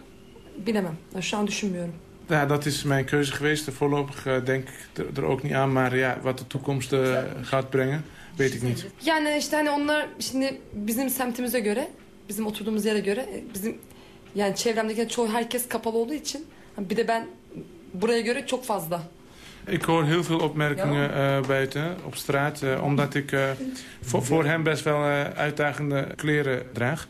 bilemem. Şu an düşünmüyorum. Ja, dat is mijn keuze geweest. Voorlopig uh, denk ik er, er, ook niet aan. Maar ja, wat de toekomst uh, gaat brengen, weet ik niet. Yani işte hani onlar şimdi bizim semtimize göre, bizim oturduğumuz yere göre, bizim yani çevremdeki çoğu herkes kapalı olduğu için bir de ben buraya göre çok fazla. Ik hoor heel veel opmerkingen uh, buiten, op straat, uh, omdat ik uh, voor, voor hem best wel uitdagende kleren draag.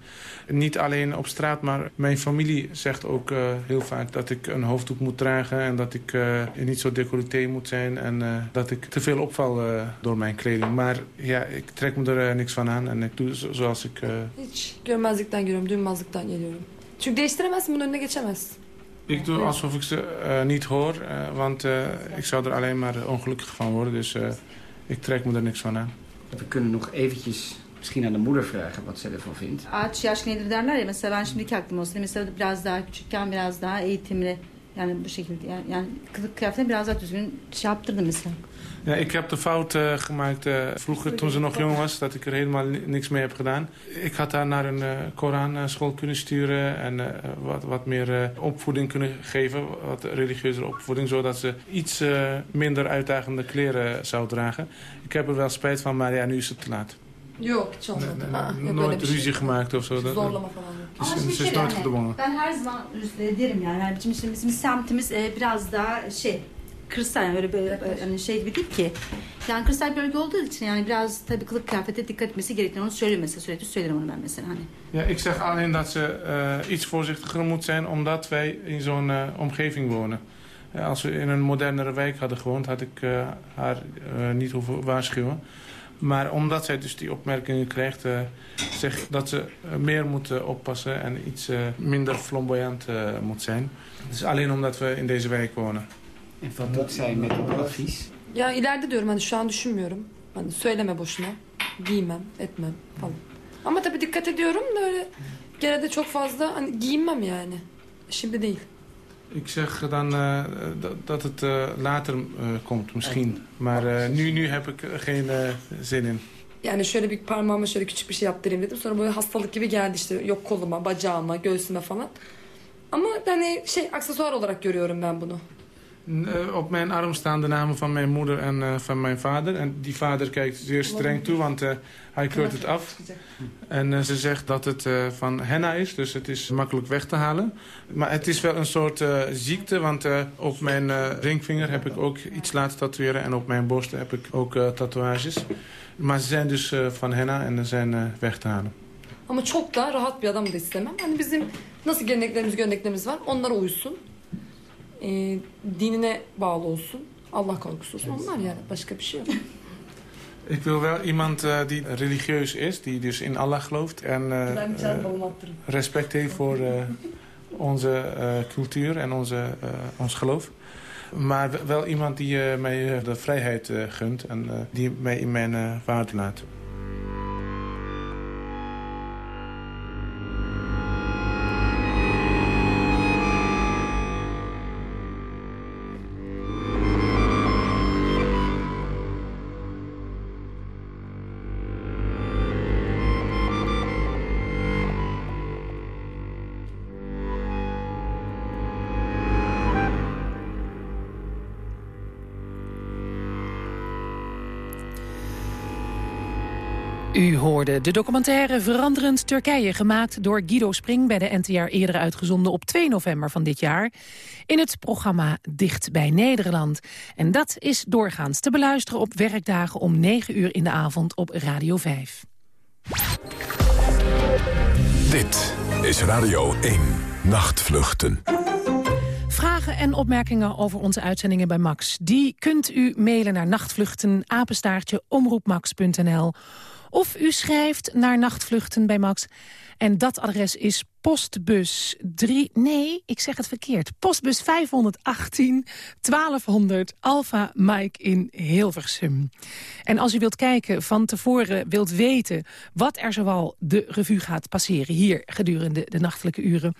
Niet alleen op straat, maar mijn familie zegt ook heel vaak dat ik een hoofddoek moet dragen... en dat ik niet zo decolleté moet zijn en dat ik te veel opval door mijn kleding. Maar ja, ik trek me er niks van aan en ik doe zoals ik... Hiç görmezlikten geliyorum, duymazlıktan geliyorum. Çünkü değiştiremezsin, bunun önüne geçemez. Ik doe alsof ik ze uh, niet hoor, uh, want uh, ik zou er alleen maar ongelukkig van worden. Dus ik trek me er niks van aan. We kunnen nog eventjes misschien aan de moeder vragen wat ze ervan vindt. Ağaç yaş nedir derler ya mesela ben şimdiki aklım olsun. Mesela biraz daha küçükken biraz daha eğitimli yani bu şekilde yani, yani kılık kıyafetini biraz daha düzgün şey yaptırdım mesela. Ja, ik heb de fout uh, gemaakt uh, vroeger toen ze nog jong was, dat ik er helemaal niks mee heb gedaan. Ik had haar naar een uh, Koranschool kunnen sturen en wat, wat meer opvoeding kunnen geven, wat religieuze opvoeding, zodat ze iets minder uitdagende kleren zou dragen. Ik heb er wel spijt van, maar ja, nu is het te laat. Olmadı. Nee, nooit ruzie gemaakt of zo. Zorlama falan. Ama Ze is nooit gedwongen. Ben her zaman derim yani. yani bizim, bizim semtimiz biraz daha şey kırsal yani öyle böyle hani şey gibi değil ki. Yani kırsal bir bölge olduğu için yani biraz tabii kılık kıyafete dikkat etmesi gerektiğini onu söylüyor mesela sürekli söylerim onu ben mesela hani. Ja, ik zeg alleen dat ze uh, iets voorzichtiger moet zijn omdat wij in zo'n uh, omgeving wonen. Uh, als we in een modernere wijk hadden gewoond, had ik uh, haar uh, niet hoeven waarschuwen. Maar omdat zij dus die opmerkingen krijgt, uh, zeg ik dat ze meer moet uh, oppassen en iets uh, minder flamboyant moet zijn. Het is alleen omdat we in deze wijk wonen. En wat doet zij met het advies? Ya ileride diyorum hani şu an düşünmüyorum. Hani söyleme boşuna. Giymem, etmem falan. Ama tabii dikkat ediyorum da öyle gene de çok fazla hani giyinmem yani. Şimdi değil. Ik zeg dan uh, dat het uh, later uh, komt misschien. Maar nu, nu heb ik geen zin in. Yani şöyle bir parmağıma şöyle küçük bir şey yaptırayım dedim. Sonra böyle hastalık gibi geldi işte yok koluma, bacağıma, göğsüme falan. Ama hani şey aksesuar olarak görüyorum ben bunu. Uh, op mijn arm staan de namen van mijn moeder en uh, van mijn vader. En die vader kijkt zeer streng toe, want uh, hij keurt het af. En ze zegt dat het van henna is, dus het is makkelijk weg te halen. Maar het is wel een soort ziekte, want op mijn ringvinger heb ik ook iets laten tatoeëren. En op mijn borsten heb ik ook tatoeages. Maar ze zijn dus van henna en ze zijn weg te halen. Ama çok da rahat bir adam da istemem. Hani bizim nasıl geleneklerimiz, göreneklerimiz var onlara uysun. E, dinine bağlı olsun. Allah korkusu olsun. Onlar yani başka bir şey yok. *laughs* Ik wil wel iemand uh, die religieus is, die dus in Allah gelooft en uh, uh, respect heeft voor onze cultuur en onze, ons geloof. Maar wel iemand die mij de vrijheid gunt en die mij in mijn waarde laat. De documentaire Veranderend Turkije... gemaakt door Guido Spring bij de NTR eerder uitgezonden op 2 november van dit jaar... in het programma Dicht bij Nederland. En dat is doorgaans te beluisteren op werkdagen om 9 uur in de avond op Radio 5. Dit is Radio 1, Nachtvluchten. Vragen en opmerkingen over onze uitzendingen bij Max... die kunt u mailen naar nachtvluchten, apenstaartje, omroepmax.nl of u schrijft naar Nachtvluchten bij Max. En dat adres is postbus 3... Nee, ik zeg het verkeerd. Postbus 518 1200 Alpha Mike in Hilversum. En als u wilt kijken, van tevoren wilt weten... wat er zoal de revue gaat passeren hier gedurende de nachtelijke uren...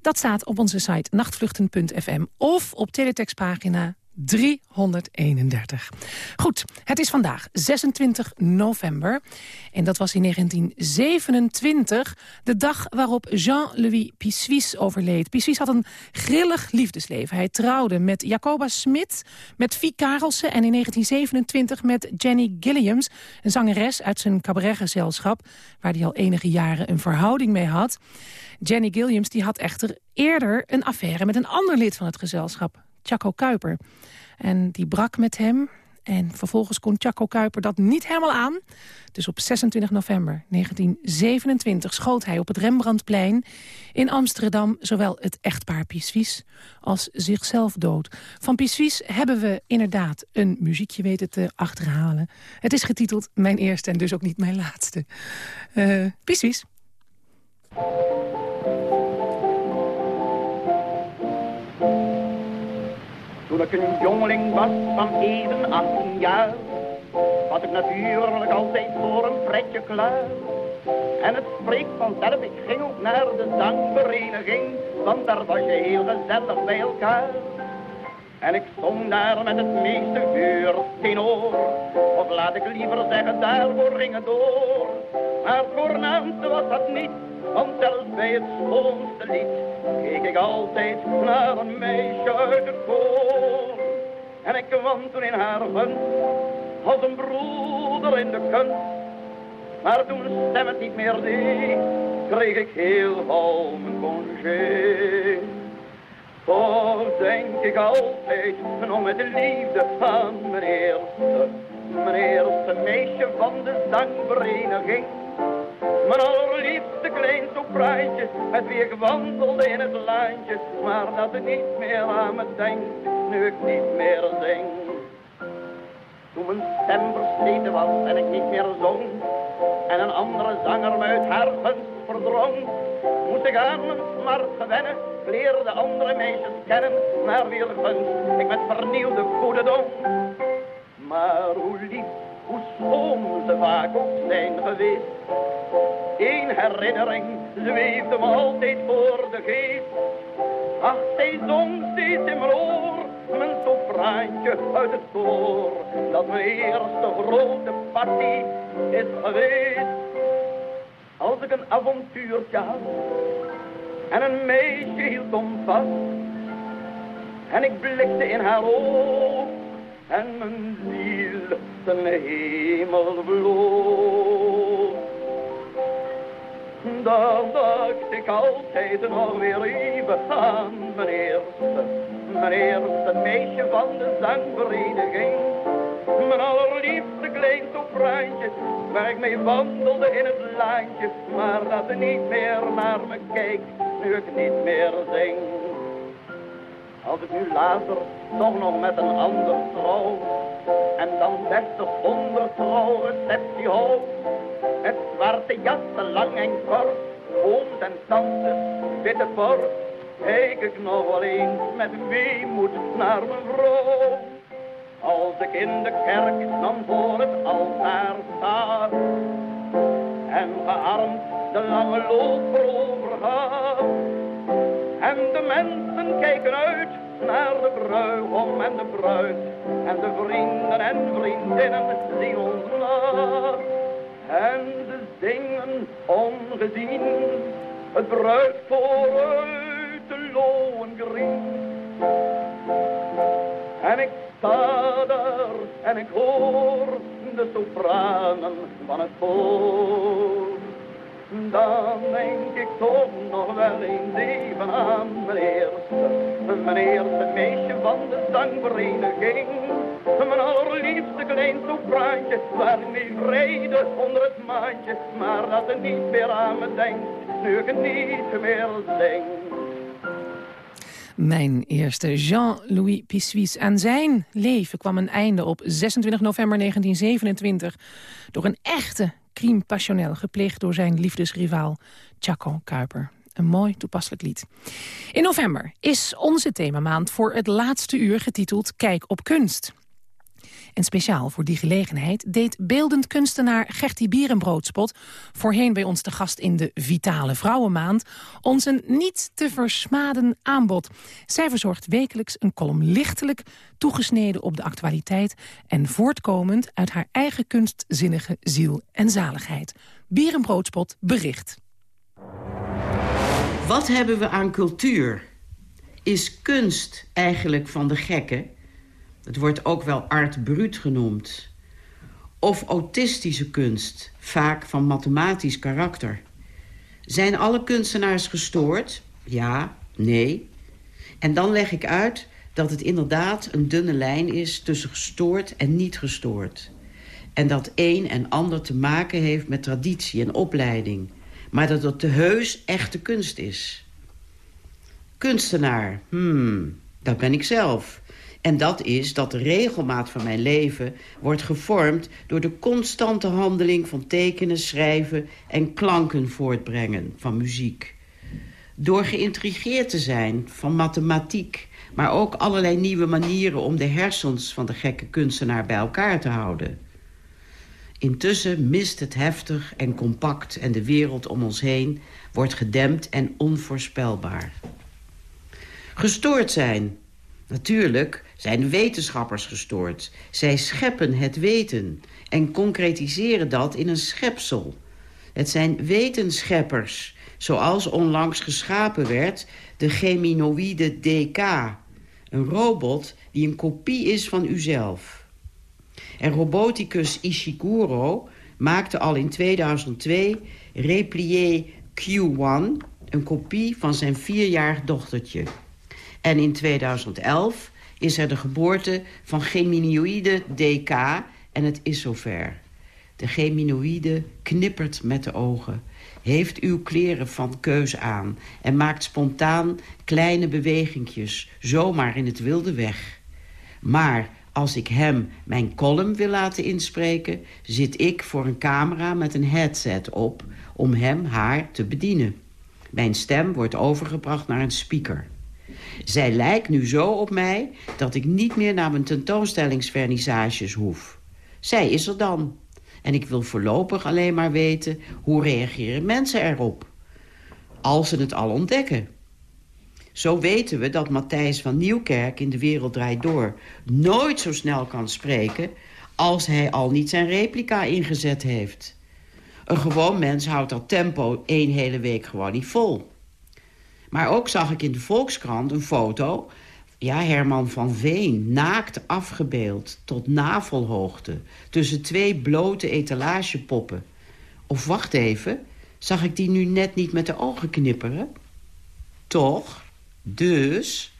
dat staat op onze site nachtvluchten.fm of op teletextpagina 331. Goed, het is vandaag 26 november. En dat was in 1927 de dag waarop Jean-Louis Pissuis overleed. Pissuis had een grillig liefdesleven. Hij trouwde met Jacoba Smit, met Vie Karelsen... en in 1927 met Jenny Gilliams, een zangeres uit zijn cabaretgezelschap... waar hij al enige jaren een verhouding mee had. Jenny Gilliams die had echter eerder een affaire met een ander lid van het gezelschap, Chaco Kuiper. En die brak met hem. En vervolgens kon Chaco Kuiper dat niet helemaal aan. Dus op 26 november 1927 schoot hij op het Rembrandtplein in Amsterdam... zowel het echtpaar Pissuis als zichzelf dood. Van Pissuis hebben we inderdaad een muziekje weten te achterhalen. Het is getiteld Mijn Eerste en dus ook niet mijn laatste. Uh, Pissuis. Toen ik een jongeling was van even 18 jaar, was ik natuurlijk altijd voor een pretje klaar. En het spreekt vanzelf, ik ging ook naar de zangvereniging, want daar was je heel gezellig bij elkaar. En ik stond daar met het meeste vuur tenor, of laat ik liever zeggen, daarvoor ging door. Maar voornaamste was dat niet, want zelfs bij het schoonste lied keek ik altijd naar een meisje uit het koor. En ik kwam toen in haar gunst, als een broeder in de kunst. Maar toen stem het niet meer deed, kreeg ik heel gauw mijn congé. Toch denk ik altijd nog met de liefde aan mijn eerste, mijn eerste meisje van de zangvereniging. Mijn allerliefste klein sopraantje, met wie ik wandelde in het landje, maar dat het niet meer aan me denkt, nu ik niet meer zing. Toen mijn stem versleten was en ik niet meer zong, en een andere zanger me uit haar gunst verdrong, moest ik aan mijn smart gewennen, leerde andere meisjes kennen, naar wie gunst ik met vernieuwde goede dong. Maar hoe lief, hoe schoon ze vaak ook zijn geweest, Eén herinnering zweefde me altijd voor de geest. Ach, zij zong steeds in mijn oor, mijn sopraantje uit het koor. Dat mijn eerste grote passie is geweest. Als ik een avontuurtje had en een meisje hield om vast. En ik blikte in haar oog en mijn ziel ten hemel dan dacht ik altijd nog weer even aan mijn eerste, mijn eerste meisje van de zangvereniging. Mijn allerliefste klein sopraantje, waar ik mee wandelde in het laantje, maar dat niet meer naar me kijkt, nu ik niet meer zing. Als ik nu later toch nog met een ander trouw, en dan zestig onder trouw receptie hou, het zwarte jassen lang en kort, ooms en tantes, witte borst. Kijk ik nog wel eens met weemoed naar mijn vrouw. Als ik in de kerk dan voor het altaar sta. En gearmd de lange loop overga. En de mensen kijken uit naar de bruigom en de bruid. En de vrienden en vriendinnen zien ons na en ze zingen ongezien het bruid vooruit de Lohengrin. En ik sta daar en ik hoor de sopranen van het koor. Dan denk ik toch nog wel eens even aan mijn eerste, mijn eerste meisje van de zangvereniging. Mijn allerliefste klein waar mee vrede onder het maandje, maar dat er niet meer aan me denkt, nu ik niet meer zing. Mijn eerste Jean-Louis Pissuis. Aan zijn leven kwam een einde op 26 november 1927... door een echte crime passionnel, gepleegd door zijn liefdesrivaal Chaco Kuiper. Een mooi toepasselijk lied. In november is onze themamaand voor het laatste uur getiteld Kijk op kunst. En speciaal voor die gelegenheid deed beeldend kunstenaar Gertie Bierenbroodspot... voorheen bij ons te gast in de Vitale Vrouwenmaand... ons een niet te versmaden aanbod. Zij verzorgt wekelijks een kolom lichtelijk... toegesneden op de actualiteit... en voortkomend uit haar eigen kunstzinnige ziel en zaligheid. Bierenbroodspot bericht. Wat hebben we aan cultuur? Is kunst eigenlijk van de gekken? Het wordt ook wel art brut genoemd. Of autistische kunst, vaak van mathematisch karakter. Zijn alle kunstenaars gestoord? Ja, nee. En dan leg ik uit dat het inderdaad een dunne lijn is tussen gestoord en niet gestoord. En dat een en ander te maken heeft met traditie en opleiding. Maar dat het de heus echte kunst is. Kunstenaar, hmm, dat ben ik zelf. En dat is dat de regelmaat van mijn leven wordt gevormd... door de constante handeling van tekenen, schrijven en klanken voortbrengen van muziek. Door geïntrigeerd te zijn van mathematiek... maar ook allerlei nieuwe manieren om de hersens van de gekke kunstenaar bij elkaar te houden. Intussen mist het heftig en compact en de wereld om ons heen... wordt gedempt en onvoorspelbaar. Gestoord zijn. Natuurlijk zijn wetenschappers gestoord. Zij scheppen het weten en concretiseren dat in een schepsel. Het zijn wetenscheppers, zoals onlangs geschapen werd... de geminoïde DK, een robot die een kopie is van uzelf. En roboticus Ishiguro maakte al in 2002 Replié Q1... een kopie van zijn vierjarig dochtertje. En in 2011 is er de geboorte van Geminoïde DK en het is zover. De Geminoïde knippert met de ogen, heeft uw kleren van keus aan... en maakt spontaan kleine bewegingjes, zomaar in het wilde weg. Maar als ik hem mijn column wil laten inspreken... zit ik voor een camera met een headset op om hem haar te bedienen. Mijn stem wordt overgebracht naar een speaker. Zij lijkt nu zo op mij dat ik niet meer naar mijn tentoonstellingsvernissages hoef. Zij is er dan. En ik wil voorlopig alleen maar weten hoe reageren mensen erop. Als ze het al ontdekken. Zo weten we dat Matthijs van Nieuwkerk in De Wereld Draait Door... nooit zo snel kan spreken als hij al niet zijn replica ingezet heeft. Een gewoon mens houdt dat tempo één hele week gewoon niet vol. Maar ook zag ik in de Volkskrant een foto... ja, Herman van Veen, naakt afgebeeld tot navelhoogte... tussen twee blote etalagepoppen. Of wacht even, zag ik die nu net niet met de ogen knipperen? Toch? Dus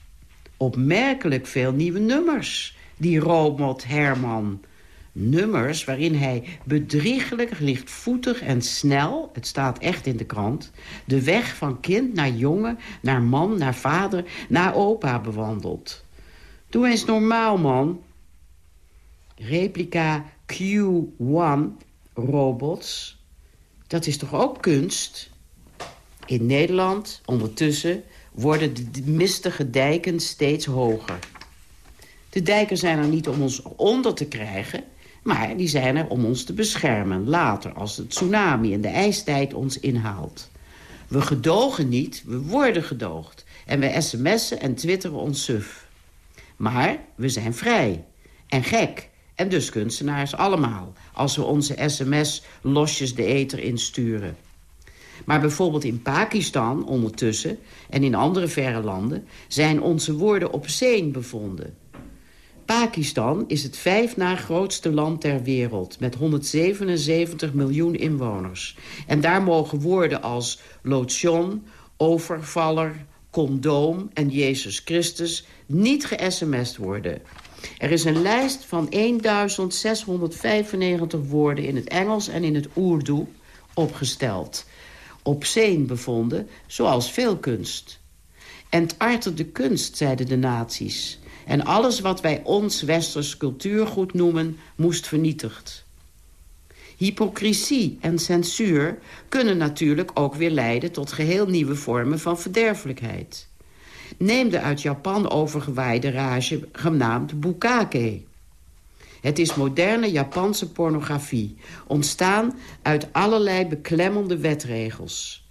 opmerkelijk veel nieuwe nummers. Die robot Herman. Nummers waarin hij bedriegelijk, lichtvoetig en snel... het staat echt in de krant... de weg van kind naar jongen, naar man, naar vader, naar opa bewandelt. Doe eens normaal, man. Replica Q1 robots. Dat is toch ook kunst? In Nederland, ondertussen worden de mistige dijken steeds hoger. De dijken zijn er niet om ons onder te krijgen... maar die zijn er om ons te beschermen later... als de tsunami en de ijstijd ons inhaalt. We gedogen niet, we worden gedoogd. En we sms'en en twitteren ons suf. Maar we zijn vrij. En gek. En dus kunstenaars allemaal. Als we onze sms losjes de eter insturen. Maar bijvoorbeeld in Pakistan ondertussen en in andere verre landen... zijn onze woorden op zee bevonden. Pakistan is het vijf na grootste land ter wereld... met 177 miljoen inwoners. En daar mogen woorden als lotion, overvaller, condoom en Jezus Christus... niet ge-sms'd worden... Er is een lijst van 1695 woorden in het Engels en in het Urdu opgesteld obscene bevonden, zoals veel kunst. Entarterde kunst, zeiden de naties. En alles wat wij ons westers cultuurgoed noemen, moest vernietigd. Hypocrisie en censuur kunnen natuurlijk ook weer leiden... tot geheel nieuwe vormen van verderfelijkheid. Neem de uit Japan overgewaaide rage genaamd bukake. Het is moderne Japanse pornografie, ontstaan uit allerlei beklemmende wetregels.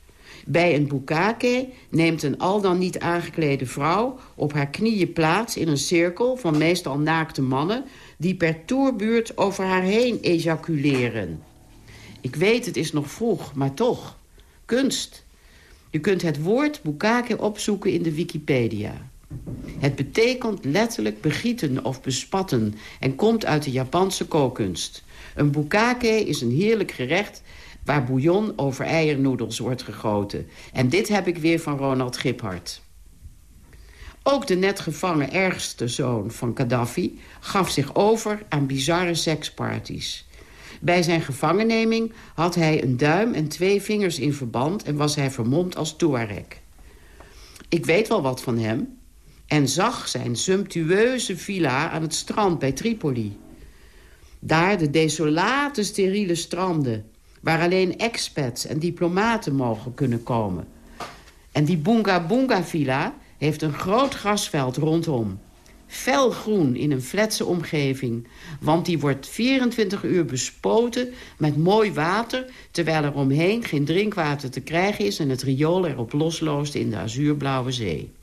Bij een bukake neemt een al dan niet aangeklede vrouw op haar knieën plaats in een cirkel van meestal naakte mannen die per toerbuurt over haar heen ejaculeren. Ik weet, het is nog vroeg, maar toch. Kunst. Je kunt het woord bukake opzoeken in de Wikipedia. Het betekent letterlijk begieten of bespatten en komt uit de Japanse kookkunst. Een bukake is een heerlijk gerecht waar bouillon over eiernoedels wordt gegoten. En dit heb ik weer van Ronald Giphart. Ook de net gevangen ergste zoon van Gaddafi gaf zich over aan bizarre seksparties. Bij zijn gevangenneming had hij een duim en twee vingers in verband... en was hij vermomd als Tuareg. Ik weet wel wat van hem en zag zijn sumptueuze villa aan het strand bij Tripoli. Daar de desolate steriele stranden... waar alleen expats en diplomaten mogen kunnen komen. En die Bunga Bunga villa heeft een groot grasveld rondom. Felgroen in een fletse omgeving. Want die wordt 24 uur bespoten met mooi water... terwijl er omheen geen drinkwater te krijgen is... en het riool erop losloost in de azuurblauwe zee.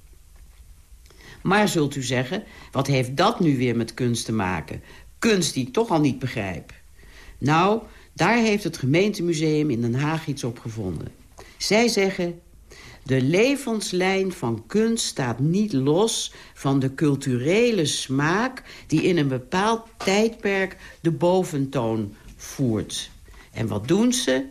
Maar zult u zeggen, wat heeft dat nu weer met kunst te maken? Kunst die ik toch al niet begrijp. Nou, daar heeft het gemeentemuseum in Den Haag iets op gevonden. Zij zeggen, de levenslijn van kunst staat niet los van de culturele smaak... die in een bepaald tijdperk de boventoon voert. En wat doen ze?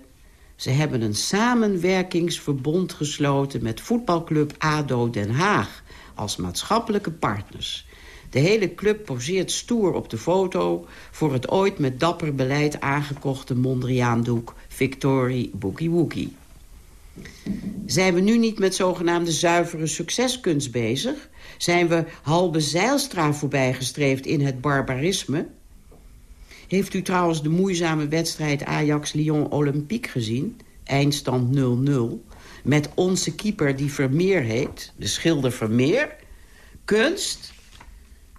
Ze hebben een samenwerkingsverbond gesloten met voetbalclub ADO Den Haag... als maatschappelijke partners. De hele club poseert stoer op de foto... voor het ooit met dapper beleid aangekochte Mondriaandoek Victory Boogie Woogie. Zijn we nu niet met zogenaamde zuivere succeskunst bezig? Zijn we Halbe Zeilstra voorbijgestreefd in het barbarisme? Heeft u trouwens de moeizame wedstrijd Ajax-Lyon-Olympique gezien? Eindstand 0-0. Met onze keeper die Vermeer heet. De schilder Vermeer. Kunst.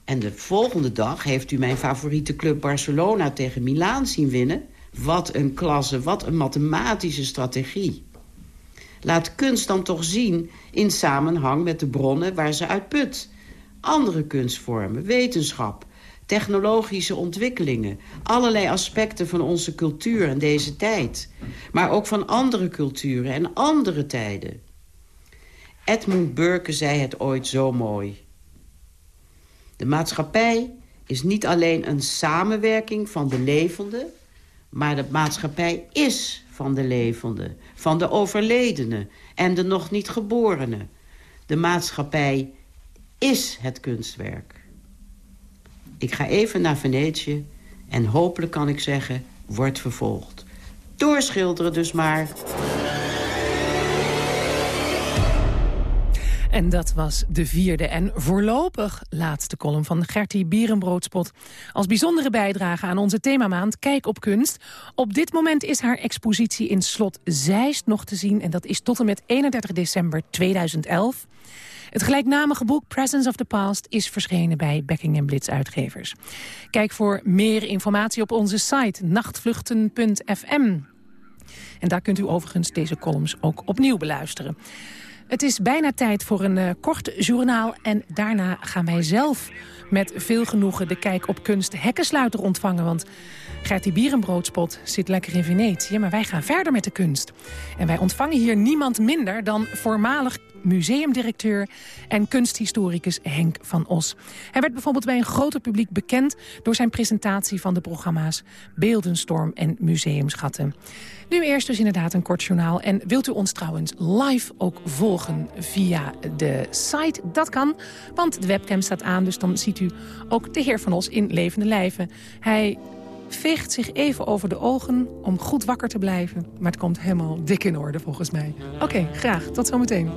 En de volgende dag heeft u mijn favoriete club Barcelona tegen Milaan zien winnen. Wat een klasse, wat een mathematische strategie. Laat kunst dan toch zien in samenhang met de bronnen waar ze uit put. Andere kunstvormen, wetenschap, technologische ontwikkelingen... allerlei aspecten van onze cultuur en deze tijd. Maar ook van andere culturen en andere tijden. Edmund Burke zei het ooit zo mooi. De maatschappij is niet alleen een samenwerking van de levenden... maar de maatschappij is van de levenden, van de overledenen en de nog niet geborenen. De maatschappij is het kunstwerk. Ik ga even naar Venetië en hopelijk kan ik zeggen, wordt vervolgd. Doorschilderen dus maar. En dat was de vierde en voorlopig laatste column van Gertie Bierenbroodspot. Als bijzondere bijdrage aan onze themamaand Kijk op Kunst. Op dit moment is haar expositie in Slot Zeist nog te zien. En dat is tot en met 31 december 2011. Het gelijknamige boek Presence of the Past is verschenen bij Beckingham Blitz uitgevers. Kijk voor meer informatie op onze site nachtvluchten.fm. En daar kunt u overigens deze columns ook opnieuw beluisteren. Het is bijna tijd voor een uh, kort journaal. En daarna gaan wij zelf met veel genoegen de kijk op kunst hekkensluiter ontvangen. Want Gertie Bierenbroodspot zit lekker in Venetië, maar wij gaan verder met de kunst. En wij ontvangen hier niemand minder dan voormalig museumdirecteur en kunsthistoricus Henk van Os. Hij werd bijvoorbeeld bij een groter publiek bekend... door zijn presentatie van de programma's Beeldenstorm en Museumschatten. Nu eerst dus inderdaad een kort journaal. En wilt u ons trouwens live ook volgen via de site? Dat kan, want de webcam staat aan. Dus dan ziet u ook de heer Van Os in levende lijven. Hij veegt zich even over de ogen om goed wakker te blijven. Maar het komt helemaal dik in orde volgens mij. Oké, graag. Tot zometeen.